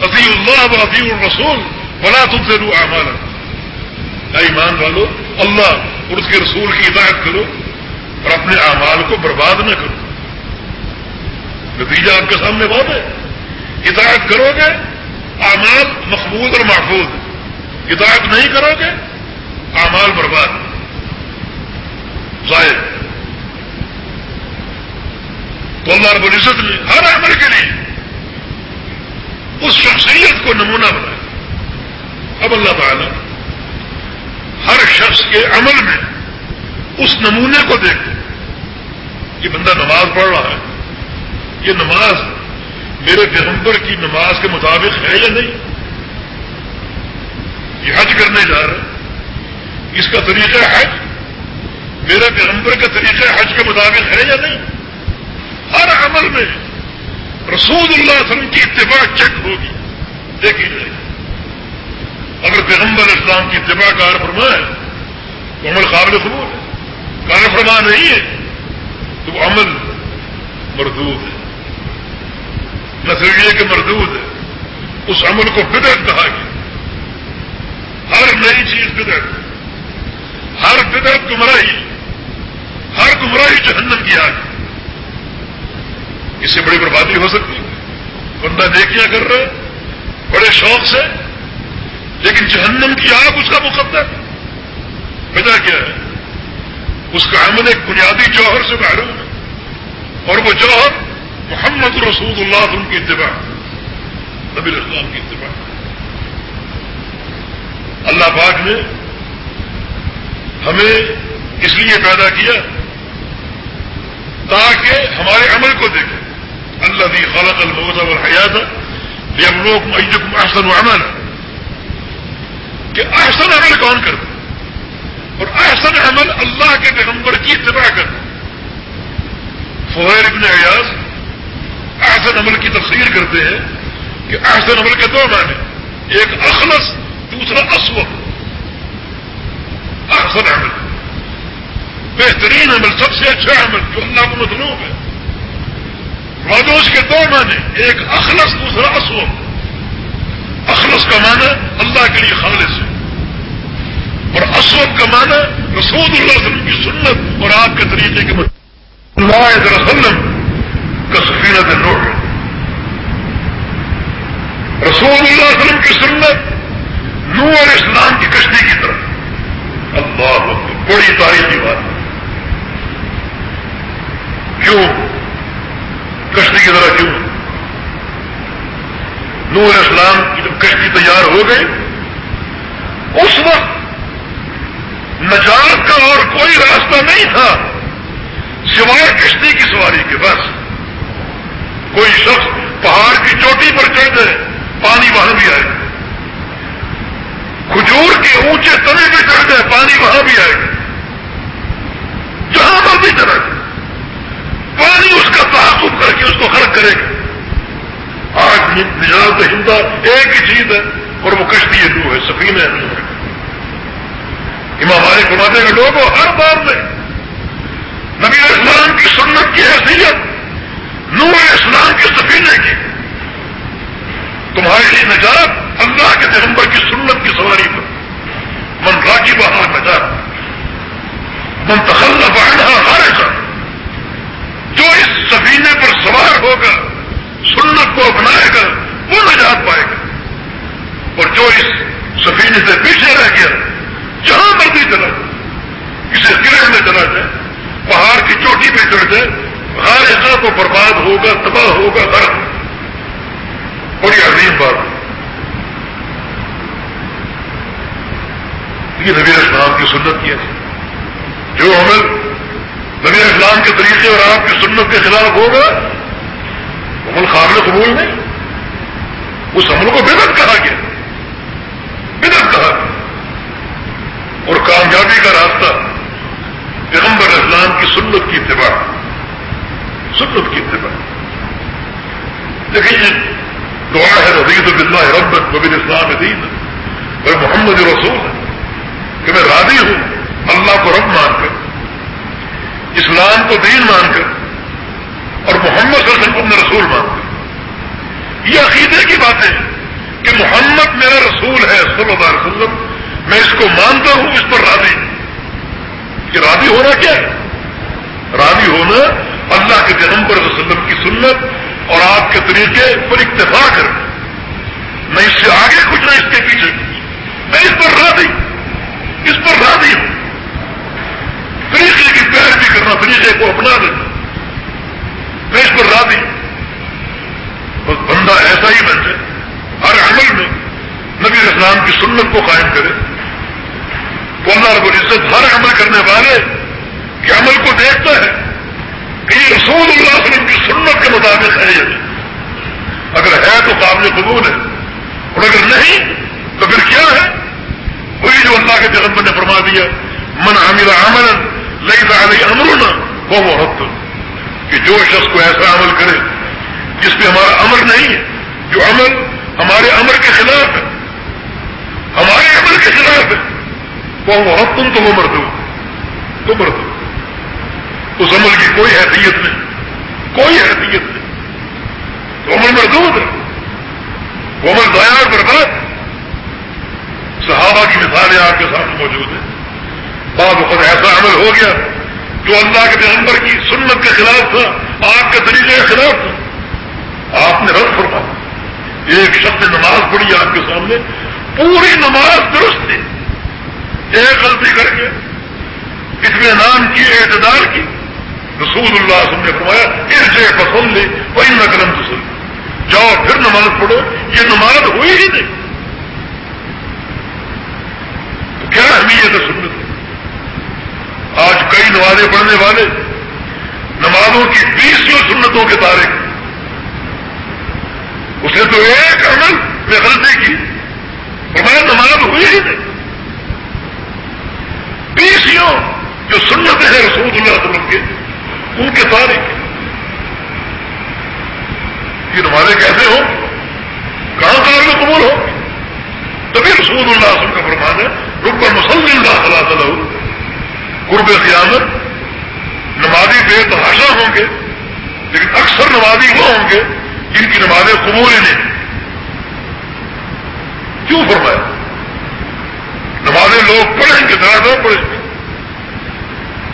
عطی اللہ و عطی الرسول بلا تم سے رو امان ایمان والو، اللہ اور اس کے رسول کی ہدایت کرو اور اپنے اعمال کو برباد نہ کرو۔ نتیجہ آپ کے سامنے بات ہے۔ ہدایت کرو گے، اعمال مقبول اور محفوظ ہدایت نہیں کرو گے، اعمال برباد۔ ظاہر. تو اللہ رب العزت نے ہر عمل کے لیے اس شخصیت کو نمونہ بنایا. اب اللہ تعالی ہر شخص کے عمل میں اس نمونے کو دیکھ یہ بندہ نماز پڑھ رہا ہے. یہ نماز میرے پیغمبر کی نماز کے مطابق ہے یا نہیں؟ یہ حج کرنے جا رہے ہیں اس کا طریقہ حج میرے پیغمبر کا طریقہ حج کے مطابق ہے یا نہیں؟ ہر عمل میں رسول اللہ علیہ وسلم کی اتباع چیک ہوگی۔ دیکھی جائے اگر پیغمبر اسلام کی اتباع کار فرما ہے تو عمل قابل قبول ہے۔ کار فرما نہیں ہے، تو وہ عمل مردود ہے۔ نظریے کے مردود ہے، اس عمل کو بدعت کہا گیا۔ ہر نئی چیز بدعت۔ ہر بدعت گمراہی۔ ہر گمراہی جہنم کی آگ. اس سے بڑی بربادی ہو سکتی بندہ نیکیاں کر رہا ہے، بڑے شوق سے، لیکن جہنم کی آگ اس کا مقدر وجہ کیا ہے؟ اس کا عمل ایک بنیادی جوہر سے محروم ہے. اور وہ جوہر محمد رسول اللہ ان کی اتباع نبی اسلام کی اتباع اللہ پاک نے ہمیں اس لیے پیدا کیا تاکہ ہمارے عمل کو دیکھیں اللہ دی خلق الموت اور حیات یہ ہم لوگ احسن عمل کہ احسن عمل کون کرتا اور احسن عمل اللہ کے پیغمبر کی اتباع کرتا فہیر ابن ایاز احسن عمل کی تفسیر کرتے ہیں کہ احسن عمل کے دو معنی ایک اخلص دوسرا اسود احسن عمل بہترین عمل، سب سے اچھا عمل، جو اللہ کو مطلوب ہے۔ مادوش کے دو معنی، ایک اخلص، دوسرا اسود اخلص کا معنی اللہ کے لیے خالص ہے۔ اور اسود کا معنی رسول اللہ علیہ وسلم کی سنت اور آپ کے طریقے کے اللہ علیہ وسلم کا سفینت نوٹ رسول اللہ علیہ وسلم کی سنت نور اسلام کی کشتی کی طرف۔ اللہ بڑی تاریخی بات۔ ہے کیوں؟ کشتی کی طرح کیوں؟ نور اسلام کی جب کشتی تیار ہو گئی، اس وقت نجات کا اور کوئی راستہ نہیں تھا سوائے کشتی کی سواری کے، بس۔ کوئی شخص پہاڑ کی چوٹی پر چڑھ جائے پانی وہاں بھی آئے۔ گا کھجور کے اونچے تنے پہ چڑھ جائے پانی وہاں بھی آئے۔ گا جہاں پر بھی چلا جائے پانی اس کا تحفظ کر کے اس کو خرچ کرے گا۔ آج نجات ہندا ایک ہی چیز ہے، اور وہ کشتی ہے سفین ہے امام مالک فرماتے ہیں لوگوں، ہر بار میں نبی اسلام کی سنت کی حیثیت، نور اسلام کی سفینے کی۔ تمہارے لیے نجات اللہ کے پیغمبر کی سنت کی سواری پر۔ من راکی بہار نجات من تخلہ بہنا ہر ایسا جو اس سفینے پر سوار ہوگا، سنت کو اپنائے گا، وہ نجات پائے گا۔ اور جو اس سفینے سے پیچھے رہ گیا، جہاں مرضی چلا کسی قلعے میں چلا جائے، پہاڑ کی چوٹی پہ چڑھ جائے ہر ایسا تو برباد ہوگا، تباہ ہوگا، غرق بڑی عظیم بات۔ یہ نبی اسلام کی سنت کی ہے۔ جو عمل نبی اسلام کے طریقے اور آپ کی سنت کے خلاف ہوگا، عمل قابل قبول نہیں۔ اس عمل کو بدت کہا گیا۔ بدت کہا گیا۔ اور کامیابی کا راستہ پیغمبر اسلام کی سنت کی اتباع۔ سنت کی اتباع۔ دیکھیے دعا ہے رضیت بلّہ ربت نبی اسلام دین میں محمد رسول ہے کہ میں راضی ہوں، اللہ کو رب مان کر اسلام کو دین مان کر اور محمد صلی اللہ علیہ وسلم رسول مان کر۔ یہ عقیدے کی بات ہے کہ محمد میرا رسول ہے، صلی اللہ علیہ وسلم، میں اس کو مانتا ہوں، اس پر راضی کہ راضی ہونا کیا ہے؟ راضی ہونا اللہ کے جنم پر وسلم کی سنت اور آپ کے طریقے پر اکتفا کر میں اس سے آگے کچھ نہ اس کے پیچھے۔ میں اس پر راضی اس پر راضی ہوں۔ طریقے کی پیروی کرنا طریقے کو اپنا دینا میں اس پر راضی۔ بس بندہ ایسا ہی بن جائے۔ ہر عمل میں نبی اسلام کی سنت کو قائم کرے۔ تو اللہ رب العزت ہر عمل کرنے والے کے عمل کو دیکھتا ہے کہ یہ رسول اللہ علیہ وسلم کی سنت کے مطابق ہے یہ اگر ہے تو قابل قبول ہے۔ اور اگر نہیں، تو پھر کیا ہے؟ وہی جو اللہ کے پیغمبر نے فرما دیا، من عمل عمل لئی علیہ امرنا وہ محت کہ جو شخص کو ایسا عمل کرے، جس پہ ہمارا امر نہیں ہے، جو عمل ہمارے امر کے خلاف ہے، ہمارے عمل کے خلاف ہے، وہ محت تم تو وہ مرد تو مرد اس عمل کی کوئی حیثیت نہیں۔ کوئی حیثیت نہیں۔ تو عمل مردود ہے۔ وہ عمل ضائع اور برباد۔ صحابہ کی مثالیں آپ کے سامنے موجود ہیں۔ بعض وقت ایسا عمل ہو گیا جو اللہ کے پیغمبر کی سنت کے خلاف تھا، آپ کے طریقے کے خلاف تھا۔ آپ نے رد فرما ایک شخص نماز پڑھی آپ کے سامنے، پوری نماز درست تھی۔ ایک غلطی کر کے اطمینان کی اعتدار کی۔ رسول اللہ نے فرمایا اس جگہ پسند لی وہی نہ قلم تسل جاؤ پھر نماز پڑھو، یہ نماز ہوئی ہی نہیں۔ تو کیا اہمیت ہے سنت؟ نمازیں پڑھنے والے، نمازوں کی بیسوں سنتوں کے تاریخ اسے تو ایک عمل میں غلطی کی۔ فرمایا نماز ہوئی ہی نہیں۔ بیسوں جو سنت ہے رسول اللہ علیہ وسلم کے ان کے تاریخ یہ نمازیں کیسے ہو کہاں کہاں میں قبول ہو تبھی رسول اللہ علیہ وسلم کا فرمان ہے رک پر مسلم اللہ تعالیٰ تعالیٰ قرب قیامت نمازی بے تحاشا ہوں گے، لیکن اکثر نمازی وہ ہوں گے جن کی نمازیں قبول ہی نہیں۔ کیوں فرمایا؟ نمازیں لوگ پڑھیں گے زیادہ پڑھیں گے۔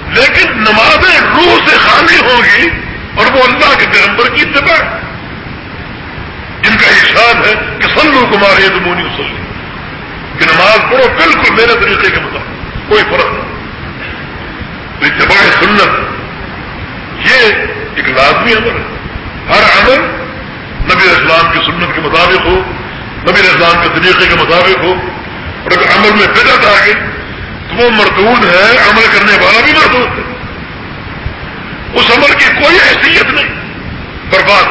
لیکن نمازیں روح سے خالی ہوں گی اور وہ اللہ کے پیغمبر کی اتباع جن کا ارشاد ہے کہ سلو کمار یہ دمونی وسلم کہ نماز پڑھو بالکل میرے طریقے کے مطابق، کوئی فرق نہیں۔ اتباع سنت، یہ ایک لازمی عمل ہے۔ ہر عمل نبی اسلام کی سنت کے مطابق ہو، نبی اسلام کے طریقے کے مطابق ہو۔ اور اگر عمل میں بدعت آ گئی، تو وہ مردود ہے، عمل کرنے والا بھی مردود ہے۔ اس عمل کی کوئی حیثیت نہیں، برباد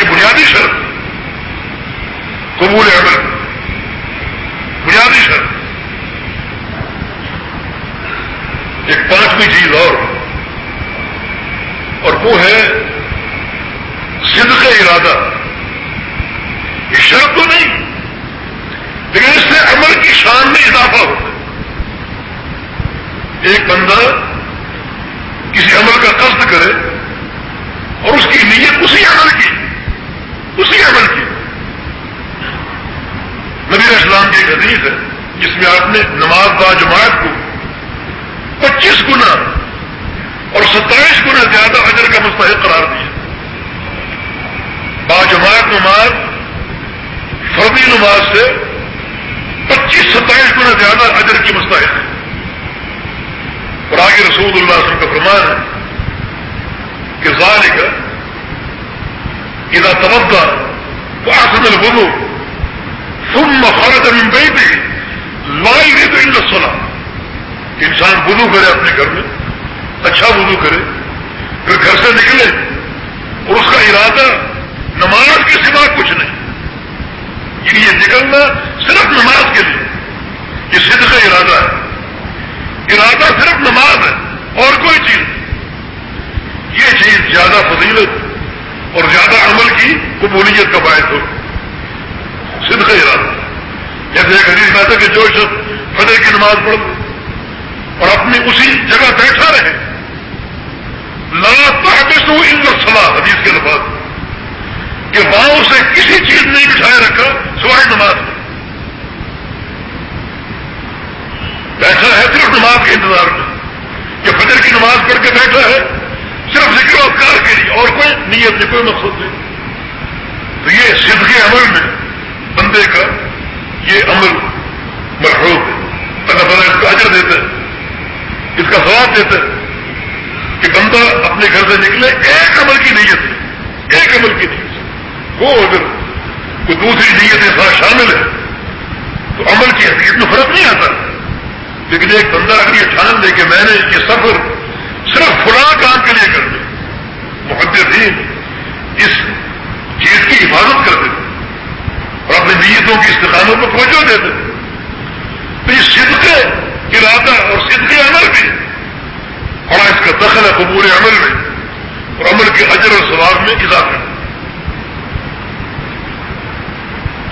یہ بنیادی شرط، قبول عمل۔ بنیادی شرط۔ ایک پانچویں چیز اور۔ اور وہ ہے صدق ارادہ۔ یہ شرط تو نہیں، لیکن اس سے عمل کی شان میں اضافہ ہوتا ہے۔ ایک بندہ کسی عمل کا قصد کرے اور اس کی نیت اسی عمل کی، اسی عمل کی۔ نبی اسلام کی ایک حدیث ہے، جس میں آپ نے نماز با جماعت کو پچیس گنا اور ستائیس گنا زیادہ اجر کا مستحق قرار دیا۔ باجماعت نماز فردی نماز سے پچیس ستائیس گنا زیادہ اجر کی مستحق۔ ہے اور آگے رسول اللہ وسلم کا فرمان ہے کہ ذالک اذا توقع واحسن الوضوء ثم خرج من بيته لا يريد الا الصلاه انسان وضو کرے اپنے گھر میں اچھا وضو کرے، پھر گھر سے نکلے اور اس کا ارادہ نماز کے سوا کچھ نہیں۔ یعنی یہ نکلنا صرف نماز کے لیے، یہ سدھ کا ارادہ ہے۔ ارادہ صرف نماز ہے، اور کوئی چیز نہیں۔ یہ چیز زیادہ فضیلت اور زیادہ عمل کی قبولیت کا باعث ہو۔ سدھ کا ارادہ۔ جیسے ایک حدیث میں تھا کہ جو شخص فجر کی نماز پڑھ اور اپنی اسی جگہ بیٹھا رہے۔ لا تحبسو ان سلا حدیث کے لفاظ۔ کہ وہاں سے کسی چیز نہیں بٹھائے رکھا سوائے نماز۔ میں بیٹھا ہے صرف نماز کے انتظار میں۔ کہ فجر کی نماز پڑھ کے بیٹھا ہے صرف ذکر و کار کے لیے، اور کوئی نیت نہیں، کوئی مقصد نہیں۔ تو یہ سدھ کے عمل میں بندے کا یہ عمل مرحوب ہے۔ اللہ تعالیٰ اس کو اجر دیتا ہے۔ اس کا سواب دیتا ہے کہ بندہ اپنے گھر سے نکلے، ایک عمل کی نیت سے ایک عمل کی نیت سے وہ اگر کوئی دوسری نیت کے ساتھ شامل ہے، تو عمل کی حقیقت میں فرق نہیں آتا۔ لیکن ایک بندہ اگر یہ ٹھان دے کہ میں نے یہ سفر صرف فلاں کام کے لیے کر دیا۔ محدثین اس چیز کی حفاظت کر دیتے اور اپنی نیتوں کی استقامت کو توجہ دیتے تو یہ صدق ارادہ اور صدق عمل بھی بڑا اس کا دخل ہے قبول عمل میں اور عمل کے اجر اور ثواب میں اضافہ۔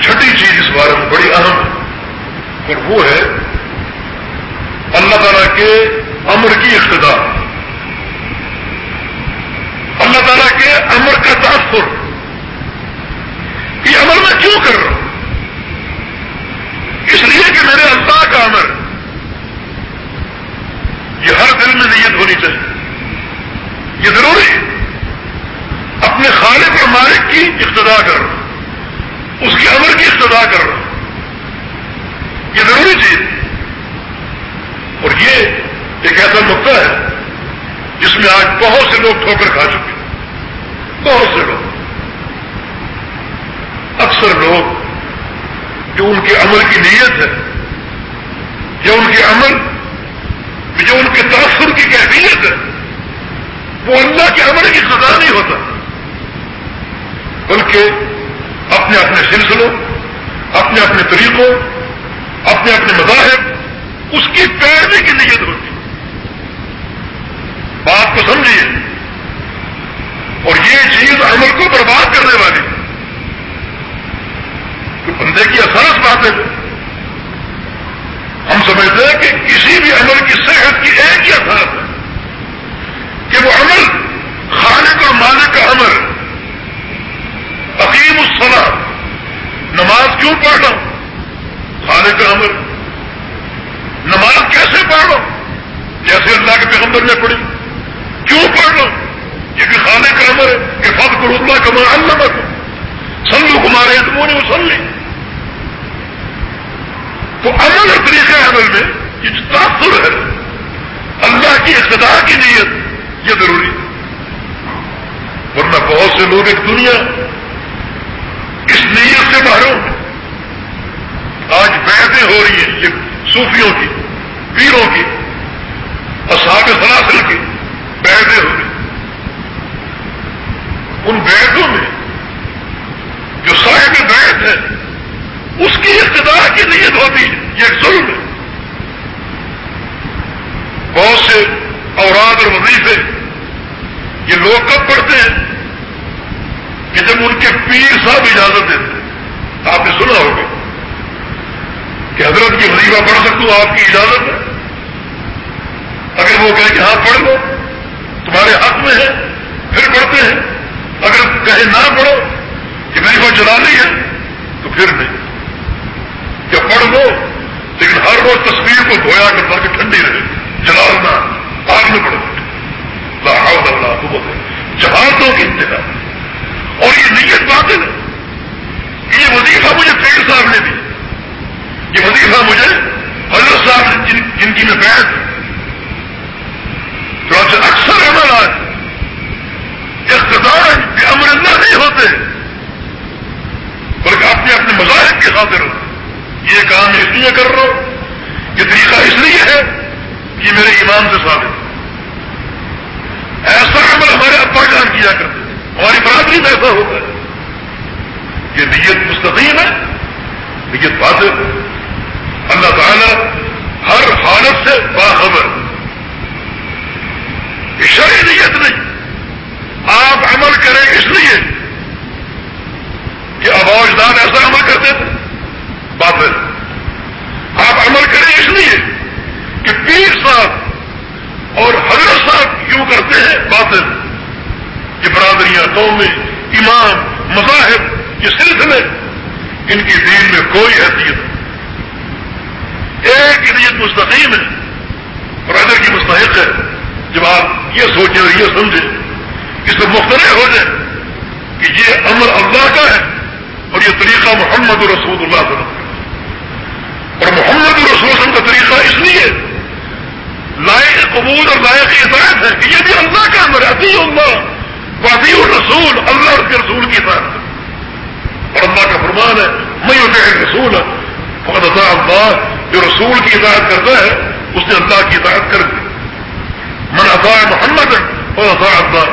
چھٹی چیز اس بارے میں بڑی اہم ہے۔ اور وہ ہے اللہ تعالیٰ کے امر کی اقتدا۔ اللہ تعالیٰ کے امر کا تاثر یہ عمل میں کیوں کر رہا ہوں؟ اس لیے کہ میرے اللہ کا امر یہ ہر دل میں نیت ہونی چاہیے۔ یہ ضروری ہے۔ اپنے خالق اور مالک کی ابتدا کر رہا اس کے امر کی ابتدا کر رہا یہ ضروری چیز اور یہ ایک ایسا نقطہ ہے جس میں آج بہت سے لوگ ٹھوکر کھا چکے بہت سے لوگ۔ اکثر لوگ جو ان کے عمل کی نیت ہے، یا ان کے عمل جو ان کے تاثر کی کیفیت ہے، وہ اللہ کے عمل کی سزا نہیں ہوتا۔ بلکہ اپنے اپنے سلسلوں، اپنے اپنے طریقوں، اپنے اپنے مذاہب، اس کی پیروی کی نیت ہوتی بات کو سمجھیے۔ اور یہ چیز عمل کو برباد کرنے والی۔ تو بندے کی اثرت بات ہے سمجھتے ہیں کہ کسی بھی عمل کی صحت کی ایک ہی اثرت ہے کہ وہ عمل خالق اور مالک کا عمل عقیم السلام نماز کیوں پڑھ رہا ہوں خالق کا عمل۔ نماز کیسے پڑھ رہا ہوں جیسے اللہ کے پیغمبر نے پڑھی۔ کیوں پڑھ رہا ہوں یہ کہ خالق کا عمل ہے کہ فت کو اللہ کما اللہ کو سنگو کمارے تمہوں نے، وہ سن لی تو عمل طریقہ عمل میں یہ جو تاثر ہے، اللہ کی اقتدا کی نیت، یہ ضروری ہے۔ ورنہ بہت سے لوگ ایک دنیا اس نیت سے محروم آج بیعتیں ہو رہی ہیں، یہ صوفیوں کی، پیروں کی، اصحاب سلاسل کی بیعتیں ہو رہی ان بیعتوں میں جو صاحب اس کی ابتدا کی نیت ہوتی ہے، یہ ایک ظلم ہے۔ بہت سے اوراد اور وظیفے یہ لوگ کب پڑھتے ہیں؟ کہ جب ان کے پیر صاحب اجازت دیتے ہیں۔ آپ نے سنا ہوگا کہ حضرت کی وظیفہ پڑھ سکتا ہوں آپ کی اجازت ہے۔ اگر وہ کہیں کہ ہاں پڑھ لو، تمہارے حق میں ہے، پھر پڑھتے ہیں۔ اگر کہیں نہ پڑھو کہ میری وہ چلانی ہے، تو پھر نہیں۔ کیا پڑھ لو لیکن ہر روز تصویر کو دھویا کر تاکہ ٹھنڈی رہے۔ چلانا آگ میں پڑو جہازوں کی انتہا۔ اور یہ نیت بات ہے۔ یہ وظیفہ مجھے پیر صاحب نے دی یہ وظیفہ مجھے حضرت صاحب جن, جن کی میں بیٹھ تو اکثر عمل آج اقتدار امر اللہ نہیں ہوتے۔ بلکہ اپنے اپنے مذاہب کے خاطر یہ کام اس لیے کر رہا ہوں یہ طریقہ اس لیے ہے کہ میرے ایمان سے ثابت ایسا عمل ہمارے ابا جان کیا کرتے ہماری برادری میں ایسا ہوتا ہے یہ نیت مستقیم ہے، نیت واضح اللہ تعالی ہر حالت سے باخبر شرعی نیت نہیں۔ آپ عمل کریں اس لیے کہ ابا اجداد ایسا عمل کرتے تھے۔ باطل آپ عمل کریں اس لیے کہ پیر صاحب اور حضرت صاحب کیوں کرتے ہیں، باطل۔ یہ برادریاں قومیں امام، مذاہب، یہ سلسلے ان کی دین میں کوئی حیثیت ایک نیت مستقیم ہے اور کی مستحق ہے، جب آپ یہ سوچیں اور یہ سمجھیں، اس میں مختلف ہو جائے کہ یہ امر اللہ کا ہے اور یہ طریقہ محمد رسول اللہ صلی اللہ علیہ وسلم اور محمد رسول وسلم کا طریقہ اس لیے لائق قبول اور لائق اطاعت ہے کہ یہ بھی اللہ کا امر عطی اللہ وادی الرسول، اللہ اور کے رسول کی اطاعت۔ ہے اور اللہ کا فرمان ہے میں اسے رسول فقط عطا اللہ۔ جو رسول کی اطاعت کرتا ہے، اس نے اللہ کی اطاعت کر دی۔ من عطا محمد فقط عطا اللہ۔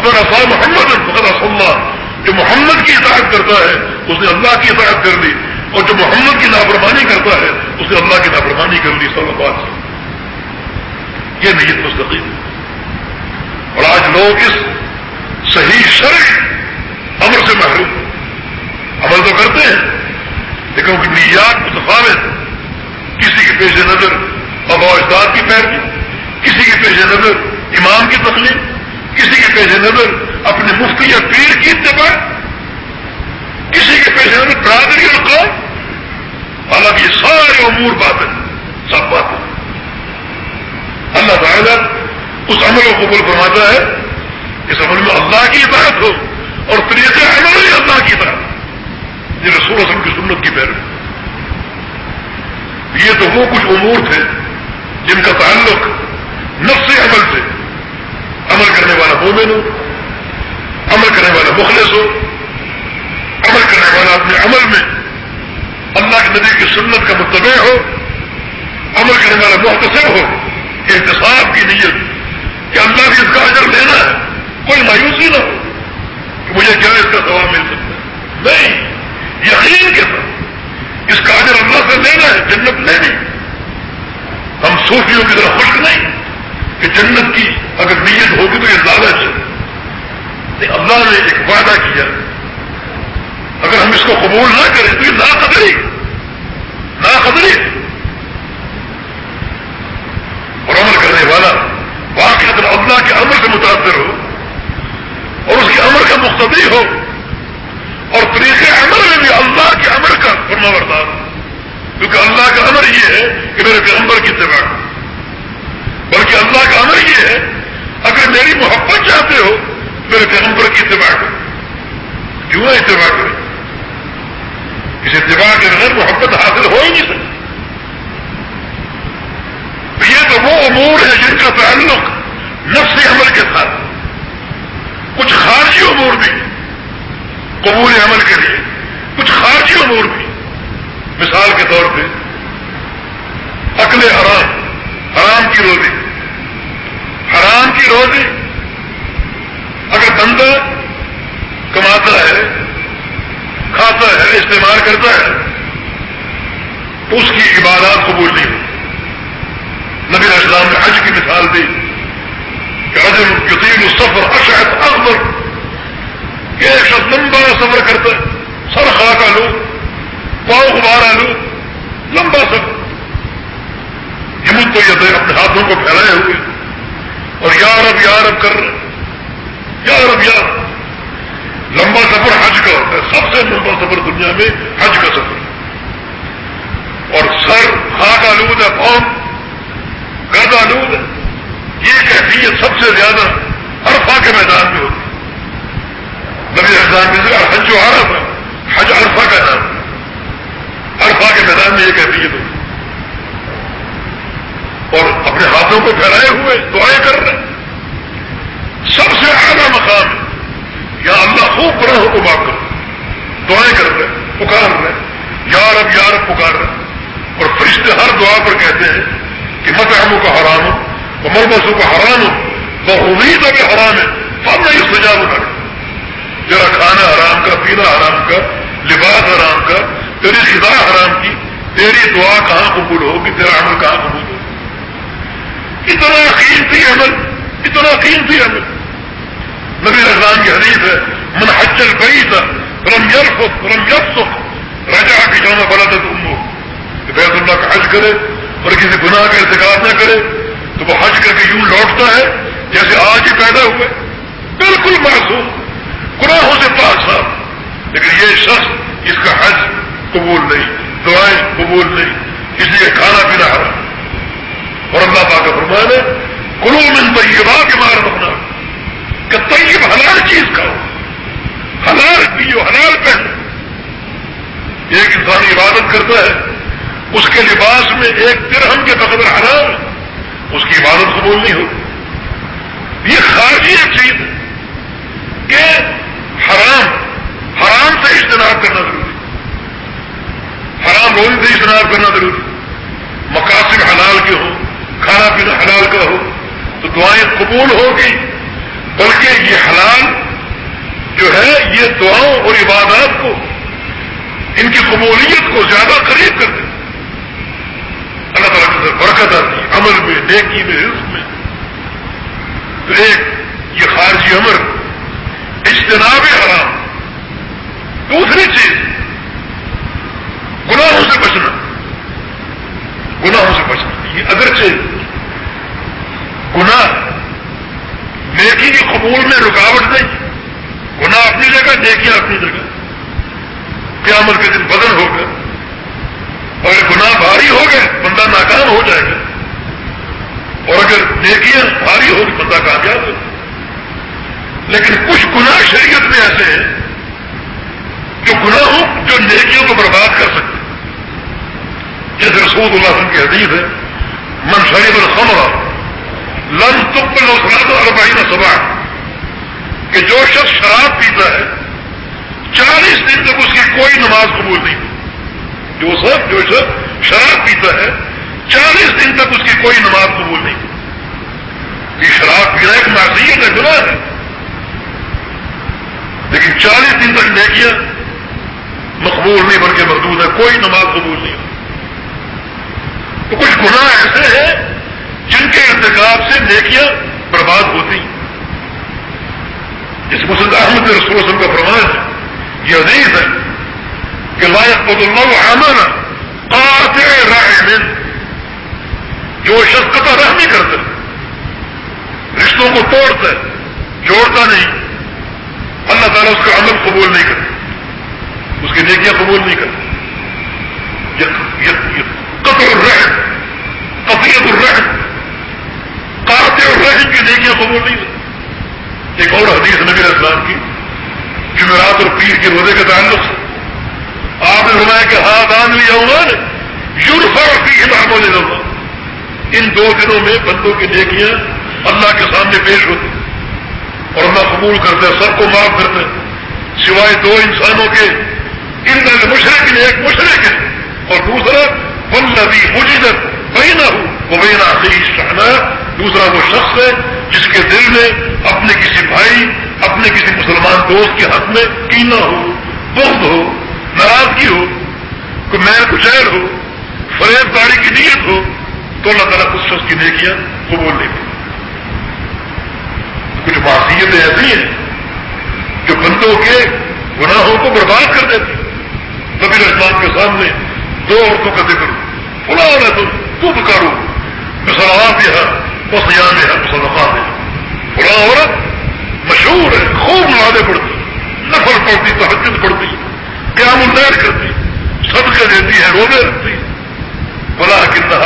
فقط عطا محمد فقط اللہ۔ جو محمد کی اطاعت کرتا ہے، اس نے اللہ کی اطاعت کر دی۔ اور جو محمد کی نافرمانی کرتا ہے، اس نے اللہ کی نافرمانی کر لی سب بات یہ نیت مستقیم۔ اور آج لوگ اس صحیح شرع امر سے محروم عمل تو کرتے ہیں، لیکن ان کی نیات متفاوت کسی کے پیش نظر ابا اجداد کی پیروی، کسی کے پیش نظر امام کی تکلیف کسی کے پیش نظر اپنے مفتی یا پیر کی اتباع، کسی کے پیش نظر برادری اور قوم۔ حالانکہ یہ سارے امور باتیں سب باتیں اللہ تعالیٰ اس عمل کو قبول فرماتا ہے۔ اس عمل میں اللہ کی عبادت ہو اور طریقے عمل ہی اللہ کی عبادت یہ رسول اصل کی سنت کی پیروی۔ یہ تو وہ کچھ امور تھے جن کا تعلق نفس عمل سے۔ عمل کرنے والا مومن ہو، عمل کرنے والا مخلص ہو، عمل کرنے والا اپنے عمل میں اللہ کے نبی کی سنت کا متبع ہو، عمل کرنے والا محتصر ہو۔ احتساب کی نیت کہ اللہ بھی اس کا اجر لینا ہے، کوئی مایوسی نہ ہو کہ مجھے کیا اس کا ثواب مل سکتا ہے۔ نہیں، یقین کے ساتھ اس کا اجر اللہ سے لینا ہے، جنت لینی ہم صوفیوں کی طرح خشک نہیں کہ جنت کی اگر نیت ہوگی تو یہ لالچ ہے۔ اللہ نے ایک وعدہ کیا۔ اگر ہم اس کو قبول نہ کریں تو یہ نا قدری نا قدری اور عمل کرنے والا واقع اللہ کے عمل سے متاثر ہو اور اس کے عمل کا مقتدی ہو اور طریقے عمل میں بھی اللہ کے عمل کا فرما بردار ہو۔ کیونکہ اللہ کا عمل یہ ہے کہ میرے پیغمبر کی اتباع۔ ہو بلکہ اللہ کا عمل یہ ہے، اگر میری محبت چاہتے ہو، میرے پیغمبر کی اتباع کرو۔ کیوں اتباع کریں اس اتباع کے بغیر محبت حاصل ہو ہی نہیں سکتی۔ یہ تو وہ امور ہے جن کا تعلق نفس عمل کے ساتھ۔ کچھ خارجی امور بھی قبول عمل کے لیے، کچھ خارجی امور بھی۔ مثال کے طور پہ، عقل حرام حرام کی روزی۔ حرام کی روزی اگر بندہ کماتا ہے، کھاتا ہے، استعمال کرتا ہے، تو اس کی عبادات قبول نہیں اسلام نے حج کی مثال دی کہ حجم یتیم سفر اشعت اکبر ایک شخص لمبا سفر کرتا ہے سر خا کا لوگ پاؤں غبار آلو لمبا سب ہمت تو یہ اپنے ہاتھوں کو پھیلائے ہوئے اور یار اب یار اب کر. رہے یار اب یار لمبا سفر حج کا ہوتا ہے. سب سے لمبا سفر دنیا میں حج کا سفر. اور سر خاک آلود ہے پاؤں گرد آلود ہے یہ کیفیت سب سے زیادہ ارفا کے میدان میں ہوتی نبی حضان میں سے حج جو آ رہا تھا حج ارفا کا نام۔ ہے کے میدان میں یہ کیفیت ہوگی اور اپنے ہاتھوں کو پھیلائے ہوئے دعائیں کر رہے ہیں۔ سب سے اعلیٰ مقام یا اللہ خوب بڑا کو بات کرو۔ دعائیں کر رہے ہیں، پکار رہے یار اب یار پکار رہے اور فرشتے ہر دعا پر کہتے ہیں مطعمك حرام وملبسك حرام فغميت بحرام فما يستجاب لك تیرا کھانا حرام کا پینا حرام کا لباس حرام کا تیری خدا حرام کی تیری دعا کہاں قبول ہوگی تیرا عمل کہاں قبول ہوگی اتنا قیمتی عمل إتنا قیمتی عمل. نبی اسلام کی حدیث ہے من حج البیت رم یرفق رم یفسق رجع فی جامع بلدت أمه. کہ بیت اللہ کا حج کرے اور کسی گناہ کا ارتکاب نہ کرے، تو وہ حج کر کے یوں لوٹتا ہے جیسے آج ہی پیدا ہوئے۔ بالکل معصوم، گناہوں سے پاک صاحب لیکن یہ شخص اس کا حج قبول نہیں، دعائیں قبول نہیں، اس لیے کھانا پینا حرام۔ اور اللہ پاک کا فرمان ہے کلو من طیبہ کے مار بنا کہ طیب حلال چیز کھاؤ۔ حلال پیو، حلال پہن ایک انسان عبادت کرتا ہے اس کے لباس میں ایک درہم کے بقدر حرام ہے اس کی عبادت قبول نہیں ہوتی یہ خارجی ایک چیز ہے کہ حرام حرام سے اجتناب کرنا ضروری حرام روزی سے اجتناب کرنا ضروری مقاصد حلال کے ہو کھانا پینا حلال کا ہو، تو دعائیں قبول ہوگی، بلکہ یہ حلال جو ہے، یہ دعاؤں اور عبادات کو، ان کی قبولیت کو زیادہ قریب کر دیں اللہ تعالیٰ کی برکت آتی ہے، عمل میں، نیکی میں رزق میں۔ تو ایک یہ خارجی امر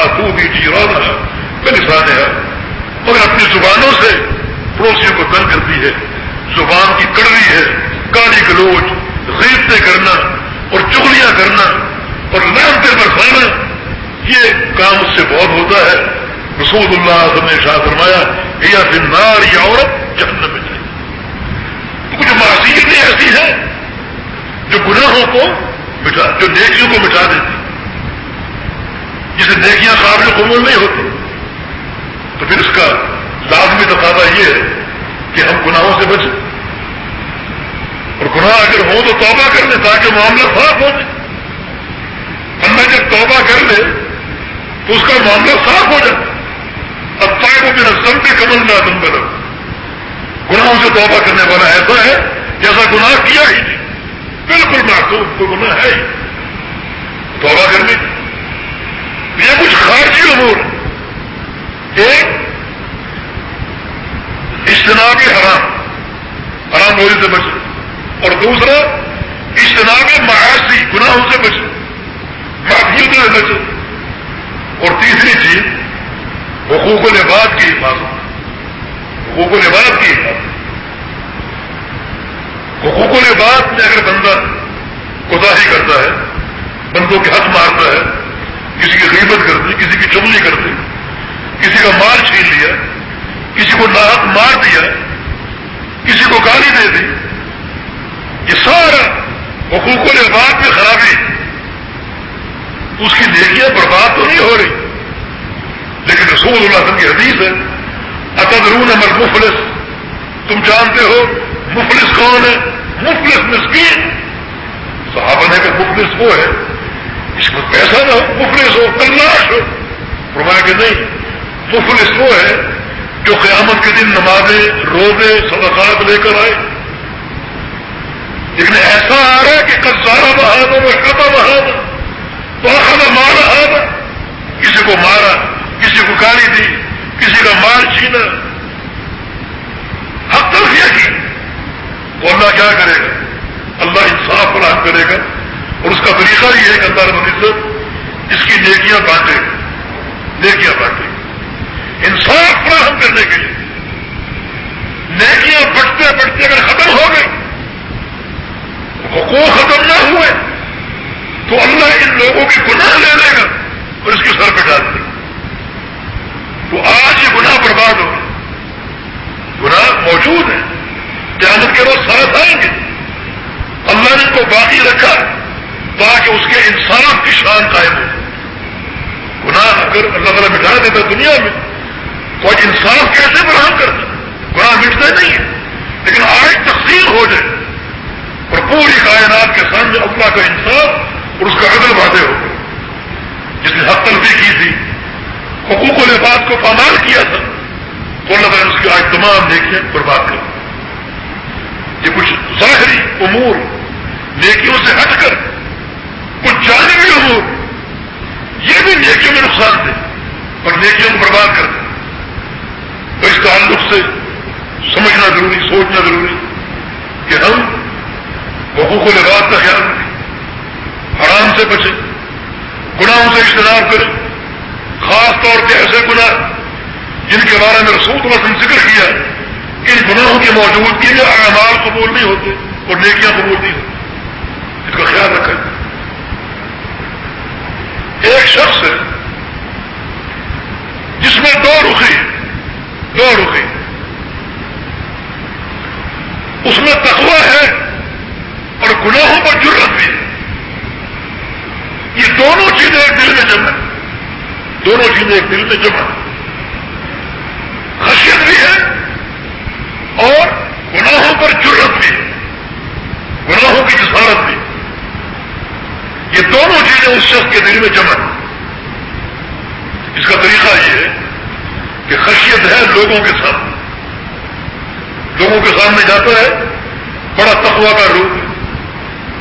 تو بھی جی رونا ہے ہے۔ مگر اپنی زبانوں سے پڑوسیوں کو تنگ کرتی ہے۔ زبان کی کڑوی ہے، کالی گلوچ غیبتیں کرنا اور چگلیاں کرنا اور لانتے برسانا، یہ کام اس سے بہت ہوتا ہے۔ رسول اللہ نے شاہ فرمایا یا نار یا عورت جہنم میں جائے۔ کچھ معصیتیں ایسی ہیں جو گناہوں کو مٹا، جو نیکیوں کو مٹا دیتی جسے نیکیاں قابل قبول نہیں ہوتی۔ تو پھر اس کا لازمی تقاضا یہ ہے کہ ہم گناہوں سے بچیں۔ اور گناہ اگر ہو تو توبہ کر لیں تاکہ معاملہ صاف ہو جائے۔ بندہ جب توبہ کر لے تو اس کا معاملہ صاف ہو جائے۔ اب تاکہ کو میرا سم پہ کمل نہ دم بدل گناہوں سے توبہ کرنے والا ایسا ہے جیسا گناہ کیا ہی نہیں۔ بالکل معصوم تو گناہ ہے ہی توبہ کرنے یہ کچھ خارجی امور ایک اجتنابی حرام حرام ہونے سے بچے اور دوسرا، اجتناب معاشی گناہوں سے بچے معافیوں سے بچے اور تیسری چیز، حقوق العباد کی حفاظت۔ حقوق و العباد کی حفاظت۔ حقوق العباد میں اگر بندہ کوتاہی کرتا ہے، بندوں کے حق مارتا ہے کسی کی غیبت کرتی کسی کی چمنی کرتی کسی کا مال چھین لیا، کسی کو ناحق مار دیا، کسی کو گالی دے دی، یہ سارا حقوق العباد میں خرابی۔ اس کی نیکیاں برباد تو نہیں ہو رہی۔ لیکن رسول اللہ وسلم کی حدیث ہے، اتدرون امر مفلس تم جانتے ہو، مفلس کون ہے؟ مفلس مسکین۔ صحابہ نے کہ مفلس وہ ہے اس کو پیسہ نہ ہو، مفلس ہو، تلاش ہو۔ فرمایا کہ نہیں، مفلس وہ ہے جو قیامت کے دن نمازیں، روزے، صدقات لے کر آئے۔ لیکن ایسا آ رہا ہے کہ کسارا بہانا وہ کبا بہانا مارا آنا کسی کو مارا، کسی کو گالی دی، کسی کا مال چھینا۔ حق تلفیہ کی اللہ کیا کرے گا؟ اللہ انصاف فراہم کرے گا۔ اور اس کا طریقہ یہ ہے کہ اللہ رب العزت اس کی نیکیاں بانٹے نیکیاں بانٹے انصاف فراہم کرنے کے لیے نیکیاں بٹتے بٹتے اگر ختم ہو گئی، حقوق ختم نہ ہوئے، تو اللہ ان لوگوں کے گناہ لے لے گا اور اس کے سر پہ ڈال دے گا۔ تو آج یہ گناہ برباد ہوگا گناہ موجود ہے قیامت کے روز ساتھ آئیں گے اللہ نے کو باقی رکھا تاکہ اس کی شان قائم ہو۔ گناہ اگر اللہ تعالیٰ مٹا دیتا دنیا میں، تو آج انسان کیسے برہم کرتا؟ گناہ مٹتا نہیں ہے۔ لیکن آج تقسیم ہو جائے اور پوری کائنات کے سامنے اللہ کا انصاف اور اس کا عدل واضح ہو جس نے حق تلفی کی تھی، حقوق و لباس کو پامال کیا تھا، تو اللہ تعالیٰ اس کی آج تمام دیکھیں برباد کر یہ کچھ ظاہری امور نیکیوں سے ہٹ کر کچھ جانبی امور یہ بھی نیکیوں میں نقصان دے اور نیکیوں کو برباد کر دے تو اس تعلق سے سمجھنا ضروری، سوچنا ضروری کہ ہم حقوق و لباس کا خیال رکھیں۔ حرام سے بچیں، گناہوں سے اجتناب کریں۔ خاص طور پہ ایسے گناہ جن کے بارے میں رسول اللہ نے ذکر کیا، ان گناہوں کی موجودگی میں اعمال قبول نہیں ہوتے اور نیکیاں قبول نہیں ہوتی۔ اس کا خیال رکھیں۔ ایک شخص ہے جس میں دو رخی دو رخی اس میں تقوی ہے اور گناہوں پر جرت بھی ہے۔ یہ دونوں چیزیں ایک دل میں جمع دونوں چیزیں ایک دل میں جمع خشیت بھی ہے اور گناہوں پر جرت بھی ہے۔ گناہوں کی جسارت بھی یہ دونوں چیزیں اس شخص کے دل میں جمع اس کا طریقہ یہ ہے کہ خشیت ہے لوگوں کے سامنے۔ لوگوں کے سامنے جاتا ہے، بڑا تقوا کا روپ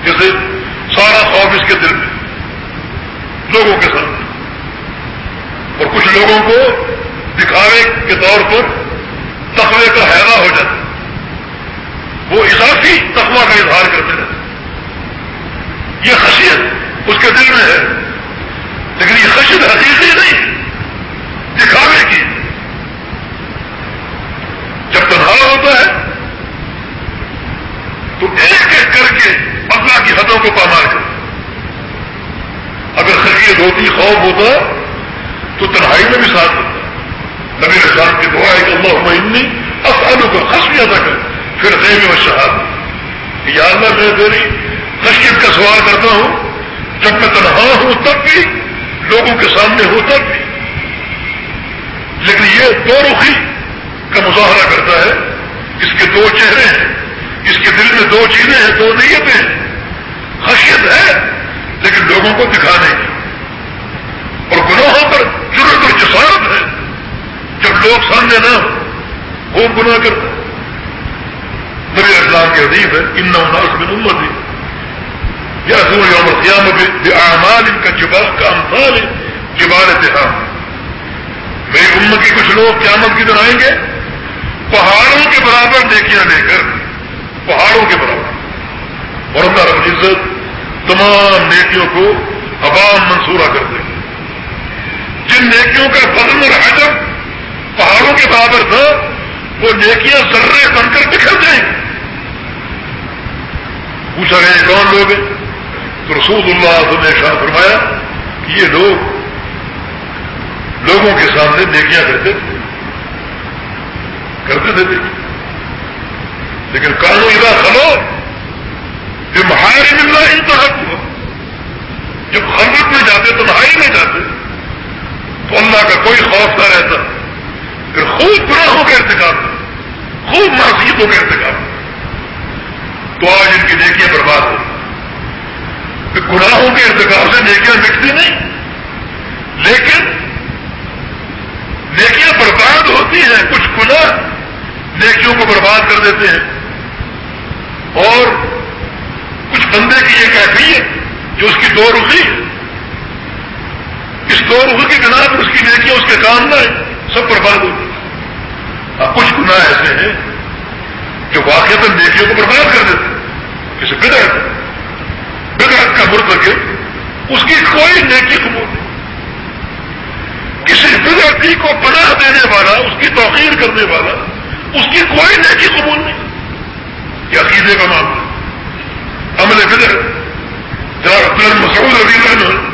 جیسے سارا خوف اس کے دل میں لوگوں کے سامنے۔ اور کچھ لوگوں کو دکھاوے کے طور پر تقوی کا حیرا ہو جاتا ہے۔ وہ اضافی تقوا کا اظہار کرتے رہتے یہ خشیت اس کے دل میں ہے۔ لیکن یہ خشیت حقیقی نہیں دکھاوے کی۔ جب تنہا ہوتا ہے، تو ایک ایک کر کے اللہ کی حدوں کو پامال کر اگر خشیت ہوتی، خوف ہوتا، تو تنہائی میں بھی ساتھ ہوتا۔ نبی رسان کی دعا ہے کہ اللہ معنی افعالوں کو خصیت کر پھر خیمے و شہاد یا اللہ میں تیری خشیت کا سوال کرتا ہوں، جب میں تنہا ہوں تب بھی، لوگوں کے سامنے ہوں تب بھی۔ لیکن یہ دو رخی کا مظاہرہ کرتا ہے، اس کے دو چہرے ہیں، اس کے دل میں دو چیزیں ہیں، دو نیتیں ہیں۔ خشیت ہے، لیکن لوگوں کو دکھانے کی اور گناہوں پر ضرورت اور جسارت ہے۔ جب لوگ سامنے نہ ہو وہ گناہ کرتا نبی اسلام کے عدیب ہے ان ناس میں امت ہی یا سور یوم قیام اعمال ان کا جبال کا امثال جبال اتحام میری امت کی کچھ لوگ قیامت کی آئیں گے۔ پہاڑوں کے برابر نیکیاں لے کر، پہاڑوں کے برابر۔ اور اللہ رب العزت تمام نیکیوں کو عوام منصورہ کر دیں جن نیکیوں کا فضل اور حجم پہاڑوں کے برابر تھا، وہ نیکیاں ذرے بن کر بکھر جائیں۔ گے پوچھا گیا کون لوگ ہیں؟ تو رسول اللہ نے شاہ فرمایا کہ یہ لوگ لوگوں کے سامنے نیکیاں کرتے تھے۔ کرتے تھے لیکن کانو ادا خلو یہ مہاری ملنا ہی تو حق ہوا جب خلوت میں جاتے تو نہائی میں جاتے۔ تو اللہ کا کوئی خوف نہ رہتا۔ پھر خوب گناہوں کا ارتکاب۔ خوب معصیتوں کا ارتکاب۔ تو آج ان کی نیکیاں برباد ہو۔ گناہوں کے ارتکاب سے نیکیاں مٹتی نہیں۔ لیکن نیکیاں برباد ہوتی ہیں، کچھ گناہ نیکیوں کو برباد کر دیتے ہیں۔ اور کچھ بندے کی یہ کیفیت جو اس کی دو رخی ہے۔ اس دو رخ کی بنا پر اس کی نیکیاں اس کے کام نہ سب برباد ہوتی اب کچھ گناہ ایسے ہیں جو واقع پر نیکیوں کو برباد کر دیتے ہیں کسی بدعت بدعت کا مرتکب اس کی کوئی نیکی قبول نہیں۔ کسی بدعتی کو پناہ دینے والا، اس کی توقیر کرنے والا، اس کی کوئی نیکی قبول نہیں۔ یہ عقیدے کا معاملہ عمل بدر جہاں مسعود رضی اللہ نے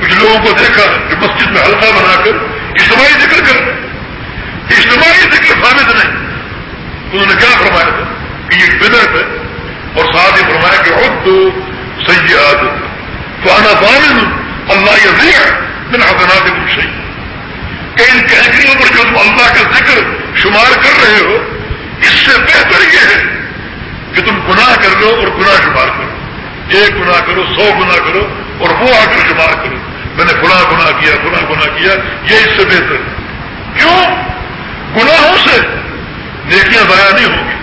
کچھ لوگوں کو دیکھا کہ مسجد میں ہلکا بنا کر اجتماعی ذکر کر اجتماعی ذکر ثابت نہیں۔ انہوں نے کیا فرمایا تھا؟ کہ یہ بدرت ہے اور ساتھ ہی فرمایا کہ خود دو سیاد تو آنا ضامن اللہ یہ من حسنات شہید کہ ان کیٹریوں پر جو تم اللہ کا ذکر شمار کر رہے ہو، اس سے بہتر یہ ہے کہ تم گناہ کر لو اور گناہ شمار کرو۔ ایک گناہ کرو، سو گنا کرو اور وہ آ کر شمار کرو۔ میں نے گناہ گناہ کیا گناہ گناہ کیا، یہ اس سے بہتر ہے۔ کیوں؟ گناہوں سے نیکیاں ضائع نہیں ہوں گی،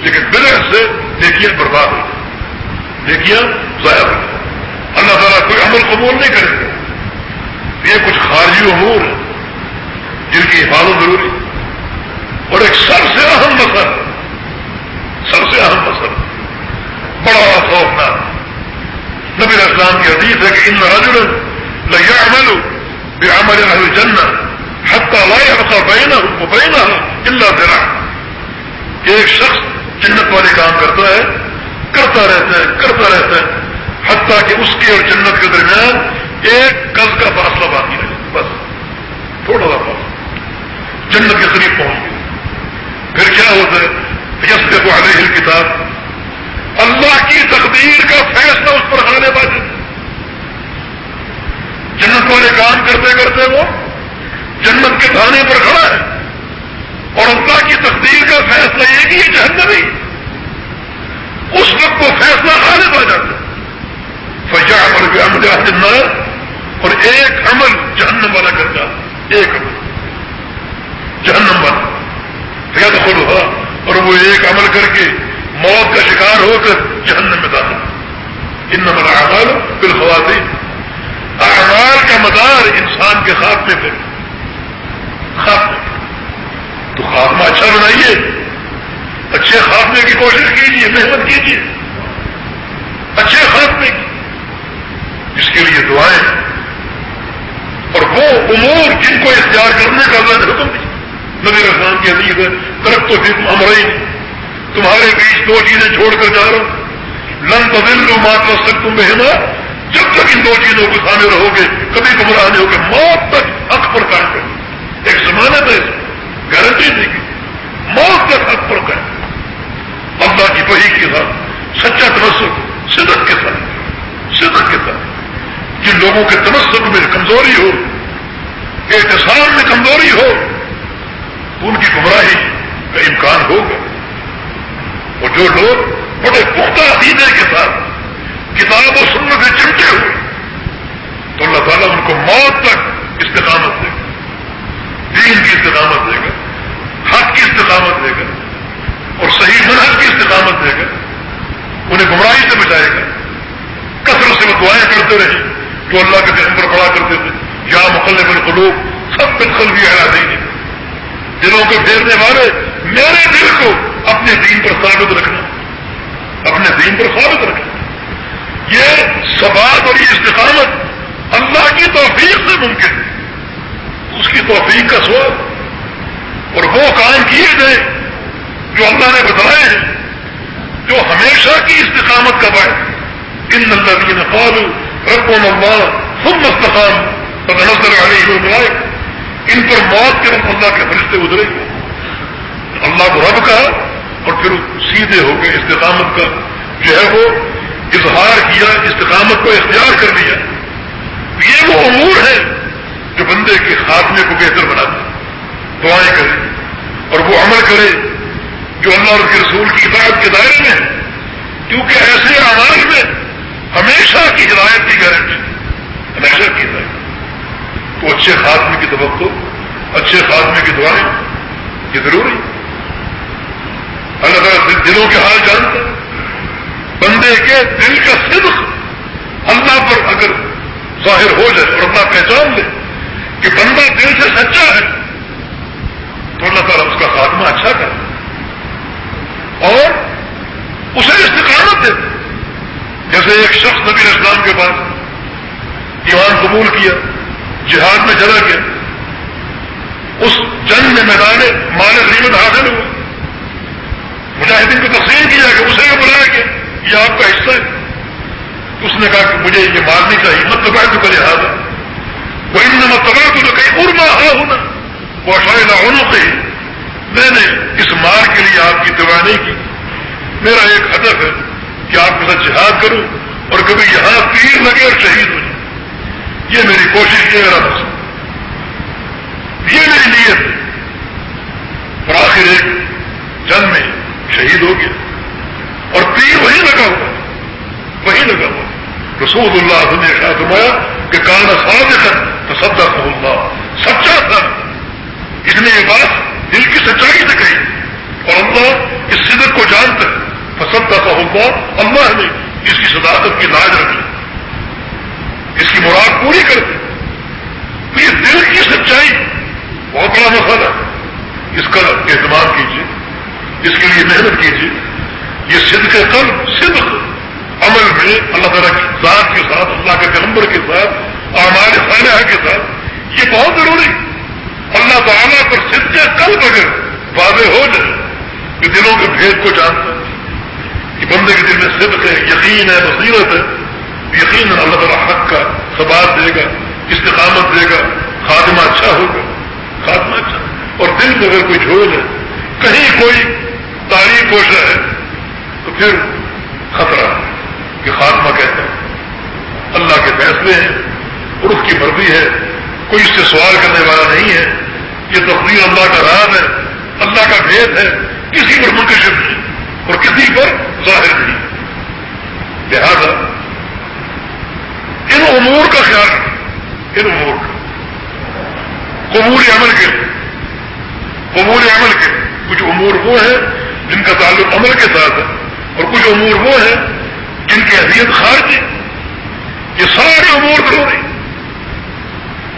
لیکن بنا سے نیکیاں برباد ہو نیکیاں ضائع ہو اللہ تعالیٰ کوئی عمل قبول نہیں کرے۔ گا یہ کچھ خارجی امور ہے جن کی حفاظت ضروری اور ایک سب سے اہم مسئلہ، سب سے اہم مسئلہ، بڑا خوفناک۔ نبی اسلام کی حدیث ہے کہ ان رجل لیا عمل بے عمل اہل جنت حتى لا يبقى بينه وبينها الا ذراع ایک شخص جنت والے کام کرتا ہے کرتا رہتا ہے، کرتا رہتا ہے۔ حتیٰ کہ اس کی اور جنت کے درمیان ایک گز کا فاصلہ باقی رہے۔ بس، تھوڑا سا فاصلہ۔ جنت کے قریب پہنچ گئے۔ پھر کیا ہوتا ہے؟ یس کو علیہ کتاب اللہ کی تقدیر کا فیصلہ اس پر آنے والے جنت والے کام کرتے کرتے وہ جنت کے تھانے پر کھڑا ہے۔ اور اللہ کی تقدیر کا فیصلہ یہ کہ یہ جہنمی۔ اس وقت وہ فیصلہ آنے پا جاتا ہے۔ فجا عمل بھی عمل اور ایک عمل جہنم والا کرتا ایک عمل۔ جہنم بن یا خود ہوا اور وہ ایک عمل کر کے موت کا شکار ہو کر جہنم میں داخل۔ ان نمبر اعمال پھر خواتین اعمال کا مدار انسان کے خاتمے پہ خاتمے۔ تو خاتمہ اچھا بنائیے۔ اچھے خاتمے کی کوشش کیجیے، محنت کیجیے۔ اچھے خاتمے کی۔ اس کے لیے دعائیں اور وہ امور جن کو اختیار کرنے کا اللہ نے حکم دیا۔ نبی رحمان کی حدیث ہے طرف تو پھر امرئی تمہارے بیچ دو چیزیں چھوڑ کر جا رہا ہوں۔ لن تدل لو مات لو سک تم بہنا جب تک ان دو چیزوں کو سامنے رہو گے، کبھی گمراہ نہیں ہوگے موت تک حق پر کام کرو۔ ایک ضمانت ہے گارنٹی دے گی موت تک حق پر کام اللہ کی بہی کے ساتھ، سچا تمسک صدق کے ساتھ، صدق کے ساتھ۔ جن لوگوں کے تمسک میں کمزوری ہو احتساب میں کمزوری ہو، ان کی گمراہی کا امکان ہوگا۔ اور جو لوگ بڑے پختہ عقیدے کے ساتھ کتاب و سنت سے چمٹے ہوئے، تو اللہ تعالیٰ ان کو موت تک استقامت دے گا۔ دین کی استقامت دے گا، حق کی استقامت دے گا۔ اور صحیح منحل کی استقامت دے گا، انہیں گمراہی سے بچائے گا۔ کثرت سے وہ دعائیں کرتے رہے، جو اللہ کے جسم پر پڑا کرتے تھے۔ یا مخلف القلوب، سب بالکل بھی اعلیٰ نہیں دلوں کو پھیرنے والے، میرے دل کو اپنے دین پر ثابت رکھنا۔ اپنے دین پر ثابت رکھنا۔ یہ سباب اور یہ استقامت اللہ کی توفیق سے ممکن ہے۔ اس کی توفیق کا سوال اور وہ کام کیے گئے جو اللہ نے بتائے ہیں، جو ہمیشہ کی استقامت کا بائے ان اللہ کی نقال رب و اللہ خود مستقام نظر علیہ ہو ان پر موت کے وقت اللہ کے فرشتے اترے اللہ کو رب کا اور پھر سیدھے ہو گئے استقامت کا جو ہے وہ اظہار کیا، استقامت کو اختیار کر لیا۔ یہ وہ امور ہے جو بندے کے خاتمے کو بہتر بناتے دعائیں کرے اور وہ عمل کرے جو اللہ اور کے رسول کی اطاعت کے دائرے میں کیونکہ ایسے اعمال میں ہمیشہ کی ہدایت کی گارنٹی ہمیشہ کی ہے تو اچھے خاتمے کی توقع، اچھے خاتمے کی دعائیں، یہ ضروری اللہ تعالیٰ دلوں کے حال جانتے بندے کے دل کا صدق اللہ پر اگر ظاہر ہو جائے اور اللہ پہچان لے کہ بندہ دل سے سچا ہے، تو اللہ تعالیٰ اس کا خاتمہ اچھا کرے اور اسے استقامت دے۔ جیسے ایک شخص نبی اسلام کے پاس ایمان قبول کیا، جہاد میں چلا گیا، اس جنگ میں میدان مال غریبت حاصل ہوا۔ مجاہدین کو تقسیم کیا کہ اسے یہ بلایا گیا، یہ آپ کا حصہ ہے۔ اس نے کہا کہ مجھے یہ مارنی چاہیے، مت تباہ تو کرے حاضر وہ ان میں تباہ تو کہیں ارما ہا ہونا وہ اشارہ ہونا سے میں نے اس مار کے لیے آپ کی تباہ نہیں کی۔ میرا ایک ہدف ہے کہ آپ کے ساتھ جہاد کروں اور کبھی یہاں تیر لگے اور شہید ہو جائے یہ میری کوشش، یہ میرا مقصد۔ یہ میری نیت۔ ہے اور آخر ایک جنگ میں شہید ہو گیا۔ اور تیر وہی لگا ہوا۔ وہی لگا ہوا۔ رسول اللہ نے شاہ فرمایا کہ کان صادقا تصدق اللہ، سچا تھا اس نے یہ بات دل کی سچائی سے کہی، اور اللہ اس صدق کو جانتا ہے۔ تصدق اللہ اللہ نے اس کی صداقت کی لاج رکھی۔ اس کی مراد پوری کر دی تو یہ دل کی سچائی بہت بڑا مسئلہ ہے۔ اس کا اہتمام کیجیے، اس کے لیے محنت کیجیے۔ یہ صدق قلب، صدق عمل میں اللہ تعالیٰ کی ذات کے ساتھ، اللہ کے پیغمبر کے ساتھ، اعمال صالحہ کے ساتھ، یہ بہت ضروری اللہ تعالیٰ پر صدق قلب اگر واضح ہو جائے کہ دلوں کے بھید کو جانتا ہے کہ بندے کے دل میں صدق ہے، یقین ہے، بصیرت ہے، یقین اللہ تعالیٰ حق کا ثبات دے گا، استقامت دے گا خاتمہ اچھا ہوگا خاتمہ اچھا۔ اور دل میں اگر کوئی جھول ہے، کہیں کوئی تاریخ کوشا ہے، تو پھر خطرہ ہے کہ خاتمہ کہتا ہے، اللہ کے فیصلے ہیں، اور اس کی مرضی ہے، کوئی اس سے سوال کرنے والا نہیں ہے یہ تقدیر اللہ کا راز ہے، اللہ کا بھید ہے، کسی پر منتشر نہیں، اور کسی پر ظاہر نہیں۔ لہذا، ان امور کا خیال رکھیں ان امور کا۔ قبول عمل کے قبول عمل کے کچھ امور وہ ہیں جن کا تعلق عمل کے ساتھ ہے، اور کچھ امور وہ ہیں جن کی حیثیت خارج ہے یہ سارے امور ضروری۔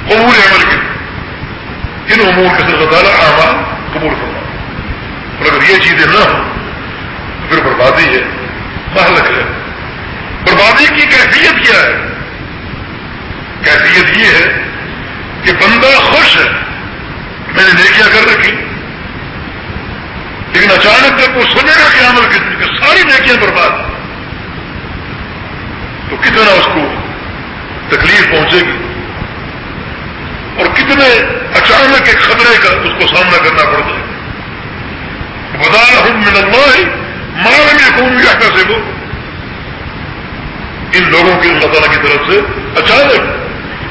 قبول عمل کے ان امور کے ساتھ تعالیٰ اعمال قبول کرنا اور اگر یہ چیزیں نہ ہوں، تو پھر بربادی ہے محلک ہے۔ بربادی کی کیفیت کیا ہے؟ کیفیت یہ ہے کہ بندہ خوش ہے۔ میں نے نیکیاں کر رکھی۔ لیکن اچانک جب وہ سنے گا کہ عمل کتنی کہ ساری نیکیاں برباد تو کتنا اس کو تکلیف پہنچے گی؟ اور کتنے اچانک ایک خطرے کا اس کو سامنا کرنا پڑ جائے گا ہوں من اللہ مار میں خون بھی آٹا سے وہ ان لوگوں کی اللہ تعالیٰ کی طرف سے اچانک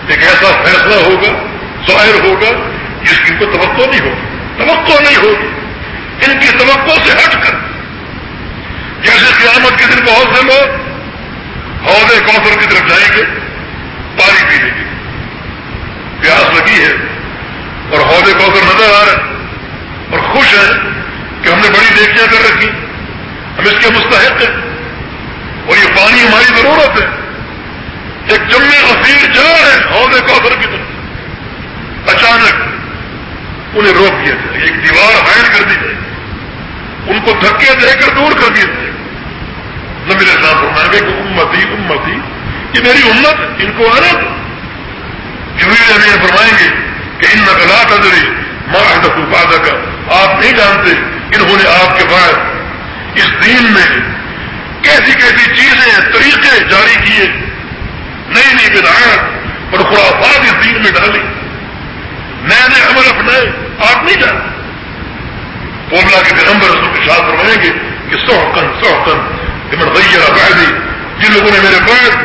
ایک ایسا فیصلہ ہوگا، ظاہر ہوگا، جس کی ان کو توقع نہیں ہوگی۔ توقع نہیں ہوگی۔ ان کی توقع سے ہٹ کر۔ جیسے قیامت کے دن بہت سے لوگ حوض کوثر کی طرف جائیں گے، پانی پینے کی پیاس لگی ہے اور حوض کوثر نظر آ رہا ہے اور خوش ہیں کہ ہم نے بڑی نیکیاں کر رکھی ہم اس کے مستحق ہیں۔ اور یہ پانی ہماری ضرورت ہے۔ ایک جمع غفیر جا ہے حوض کوثر کی طرف۔ اچانک انہیں روک دیا جائے ایک دیوار ہائر کر دی جائے ان کو دھکے دے کر دور کر دیے جائے نہ میرے ساتھ فرمائیں گے کہ امتی امتی، یہ میری امت، ان کو آنا۔ تھا جبریل امین فرمائیں گے کہ ان نقلا قدری ماں بادہ کا آپ نہیں جانتے انہوں نے آپ کے بعد اس دین میں کیسی کیسی چیزیں، طریقے جاری کیے، نئی نئی بدایات اور خرافات اس دین میں ڈالی۔ نئے نئے عمل اپنائے، آپ نہیں جانتے۔ تو اللہ کے پیغمبر رسول کے ساتھ فرمائیں گے کہ سوکن سوکن کہ میں غیر بعدی، جن لوگوں نے میرے بعد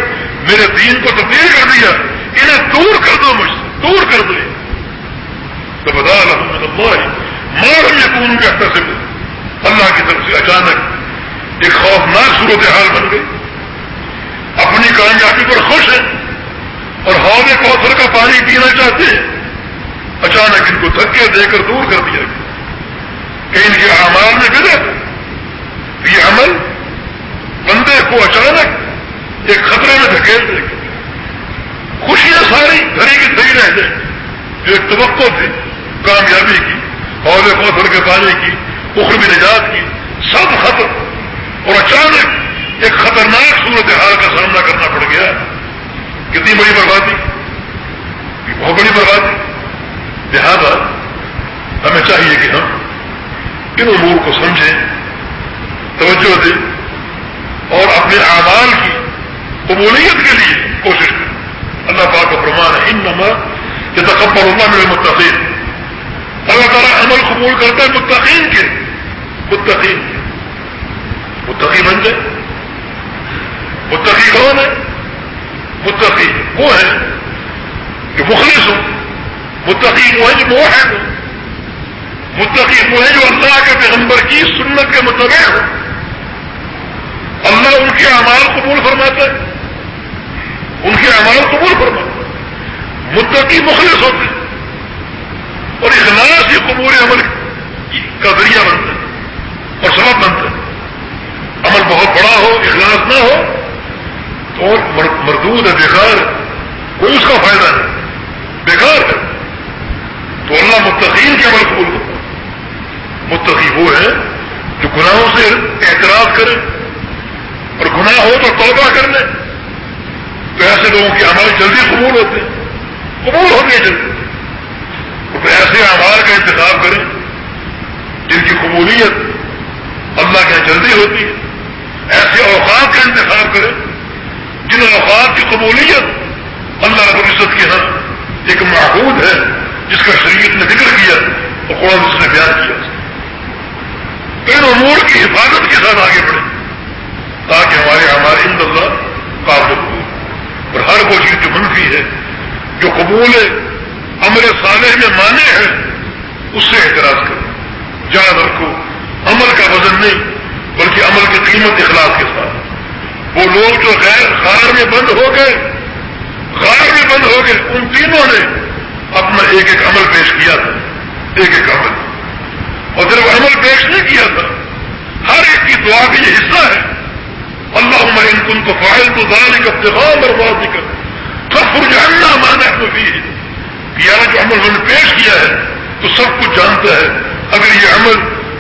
میرے دین کو تبدیل کر دیا انہیں دور کر دو مجھ سے، دور کر دو۔ تو بتا رہا اللہ مار یقون کہتا سے اللہ کی طرف سے اچانک ایک خوفناک صورت حال بن گئی۔ اپنی کامیابی پر خوش ہیں اور حوض کوثر کا پانی پینا چاہتے ہیں۔ اچانک ان کو دھکے دے کر دور کر دیا گیا۔ کہ ان کے اعمال میں بدت یہ عمل بندے کو اچانک ایک خطرے میں دھکیل دے گا خوشیاں ساری گھری کی صحیح رہ جائیں جو ایک توقع تھی، کامیابی کی، حوض کوثر کے پانی کی اخروی نجات کی، سب ختم۔ اور اچانک ایک خطرناک صورت حال کا سامنا کرنا پڑ گیا۔ کتنی بڑی بربادی۔ بہت بڑی بربادی۔ لہذا ہمیں چاہیے کہ ہم ان امور کو سمجھیں، توجہ دیں اور اپنے اعمال کی قبولیت کے لیے کوشش کریں۔ الله تعالى فرمانا إنما يتقبل الله من المتقين. فلا ترى عملكم والكرتين متقين كده؟ متقين. متقين من أنت؟ متقين هنا متقين. هو مخلص متقين وهي موحد متقين وهي والله کا پیغمبر کی سنت کے مطابق اللہ ان کے اعمال قبول فرماتا ہے ان کے اعمال قبول فرماتا متقی مخلص ہوتے ہیں۔ اور اخلاص یہ قبول عمل کا ذریعہ بنتا ہے اور سبب بنتا ہے عمل بہت بڑا ہو، اخلاص نہ ہو، تو مردود ہے، بیکار ہے۔ کوئی اس کا فائدہ نہیں۔ بیکار ہے۔ تو اللہ متقین کے عمل قبول کرتا متقی وہ ہے جو گناہوں سے اعتراض کرے اور گناہ ہو تو توبہ کر لے تو ایسے لوگوں کے عمل جلدی قبول ہوتے ہیں۔ قبول ہوتے ہیں جلدی۔ تو ایسے اعمال کا انتخاب کریں جن کی قبولیت اللہ کے جلدی ہوتی ہے۔ ایسے اوقات کا انتخاب کریں جن اوقات کی قبولیت اللہ رب العزت کے ہاں ایک معبود ہے، جس کا شریعت نے ذکر کیا اور قرآن اس نے بیان کیا۔ ان امور کی حفاظت کے ساتھ آگے بڑھیں تاکہ ہمارے ہمارے ان اللہ قابل ہو اور ہر وہ چیز جو منفی ہے جو قبول عمل صالح میں مانے ہیں اس سے اعتراض کریں یاد رکھو، عمل کا وزن نہیں، بلکہ عمل کی قیمت اخلاق کے ساتھ۔ وہ لوگ جو غیر خار میں بند ہو گئے، غار میں بند ہو گئے، ان تینوں نے اپنا ایک ایک عمل پیش کیا تھا، ایک ایک عمل۔ اور جب عمل پیش نہیں کیا تھا، ہر ایک کی دعا بھی یہ حصہ ہے اللہ ان تم کو فائل تو دال کا پیغام برباد کر سب جاننا مانا کو بھی جو عمل میں نے پیش کیا ہے، تو سب کچھ جانتا ہے۔ اگر یہ عمل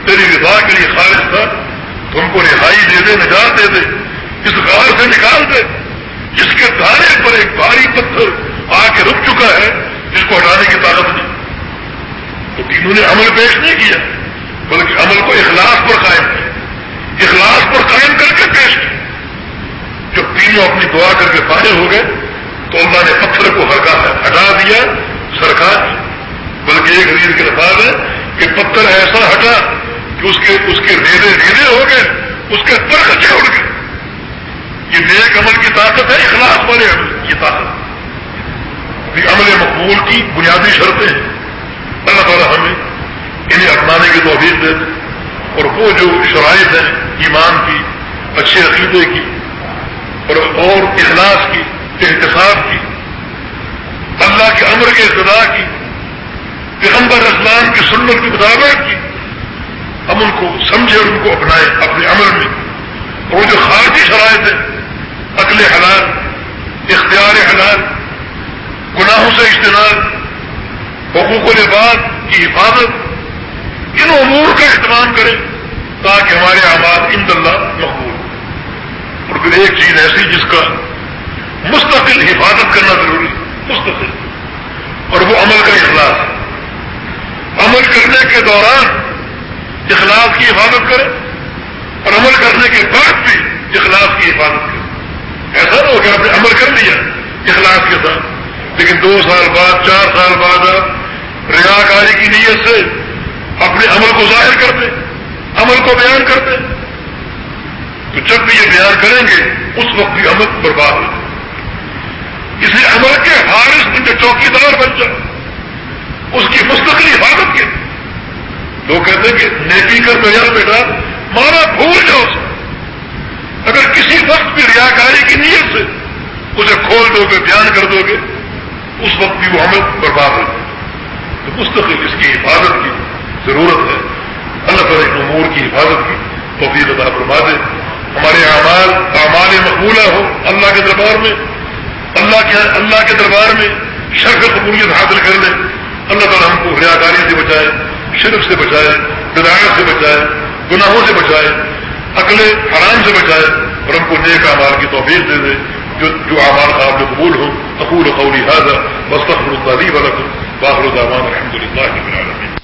تیری رضا کے لیے خارج تھا، تو ہم کو رہائی دے دے، نجات دے دے۔ اس غار سے نکال دے۔ جس کے دانے پر ایک بھاری پتھر آ کے رک چکا ہے جس کو ہٹانے کی طاقت نہیں۔ تو تینوں نے عمل پیش نہیں کیا، بلکہ عمل کو اخلاص پر قائم کیا۔ اخلاص پر قائم کر کے پیش کیا۔ جب تینوں اپنی دعا کر کے فائدے ہو گئے، تو اللہ نے پتھر کو ہٹا ہٹا دیا۔ سرکار، بلکہ ایک ریل کے الفاظ ہے کہ پتھر ایسا ہٹا کہ اس کے اس کے ریلے ریلے ہو گئے، اس کے کچھ اڑ گئے۔ یہ نیک عمل کی طاقت ہے، اخلاص والے عمل کی طاقت۔ عمل مقبول کی بنیادی شرطیں ہیں۔ اللہ تعالیٰ ہمیں انہیں اپنانے کی توفیق دے دیں اور وہ جو شرائط ہیں، ایمان کی، اچھے عقیدے کی اور اور اخلاص کی، احتساب کی، اللہ کے امر کے ابتدا کی، پیغمبر اسلام کی سنت کی مطابق کی۔ ہم ان کو سمجھے اور ان کو اپنائیں اپنے عمل میں۔ اور وہ جو خارجی شرائط ہیں، عقل حلال، اختیار حلال، گناہوں سے اجتناب، حقوق العباد کی حفاظت، ان امور کا اہتمام کریں تاکہ ہمارے آباد ان اللہ مقبول پھر ایک چیز ایسی جس کا مستقل حفاظت کرنا ضروری مستقل۔ اور وہ عمل کا اخلاص۔ عمل کرنے کے دوران اخلاص کی حفاظت کرے اور عمل کرنے کے بعد بھی اخلاص کی حفاظت کرے۔ ایسا نہ ہو کہ آپ نے عمل کر لیا اخلاص کے ساتھ، لیکن دو سال بعد، چار سال بعد ریا کاری کی نیت سے اپنے عمل کو ظاہر کرتے، عمل کو بیان کرتے۔ تو جب بھی یہ بیان کریں گے، اس وقت بھی عمل برباد ہو جائے اسے عمل کے حارث بن جو چوکی دار بن جائے۔ اس کی مستقل حفاظت کے۔ لوگ کہتے ہیں کہ نیکی کا بیان بیٹا، مانا بھول جاؤ اگر کسی وقت بھی ریاکاری کی نیت سے اسے کھول دو گے، بیان کر دو گے، اس وقت بھی وہ عمل برباد ہو جائے تو مستقل اس کی حفاظت کی ضرورت ہے۔ اللہ تعالیٰ امور کی حفاظت کی توفیق عطا فرما دے ہمارے اعمال اعمال مقبولہ ہو اللہ کے دربار میں، اللہ کے اللہ کے دربار میں شرف قبولیت حاصل کر لیں۔ اللہ تعالیٰ ہم کو ریاکاری سے بچائے شرف سے بچائے بدایت سے بچائے، گناہوں سے بچائے، عقل حرام سے بچائے اور ہم کو نیک اعمال کی توفیق دے دے۔ جو جو اعمال قابل قبول ہو اقول قولی حاضر مستقبل الطالب ولکم۔ باخر الدامان الحمد للہ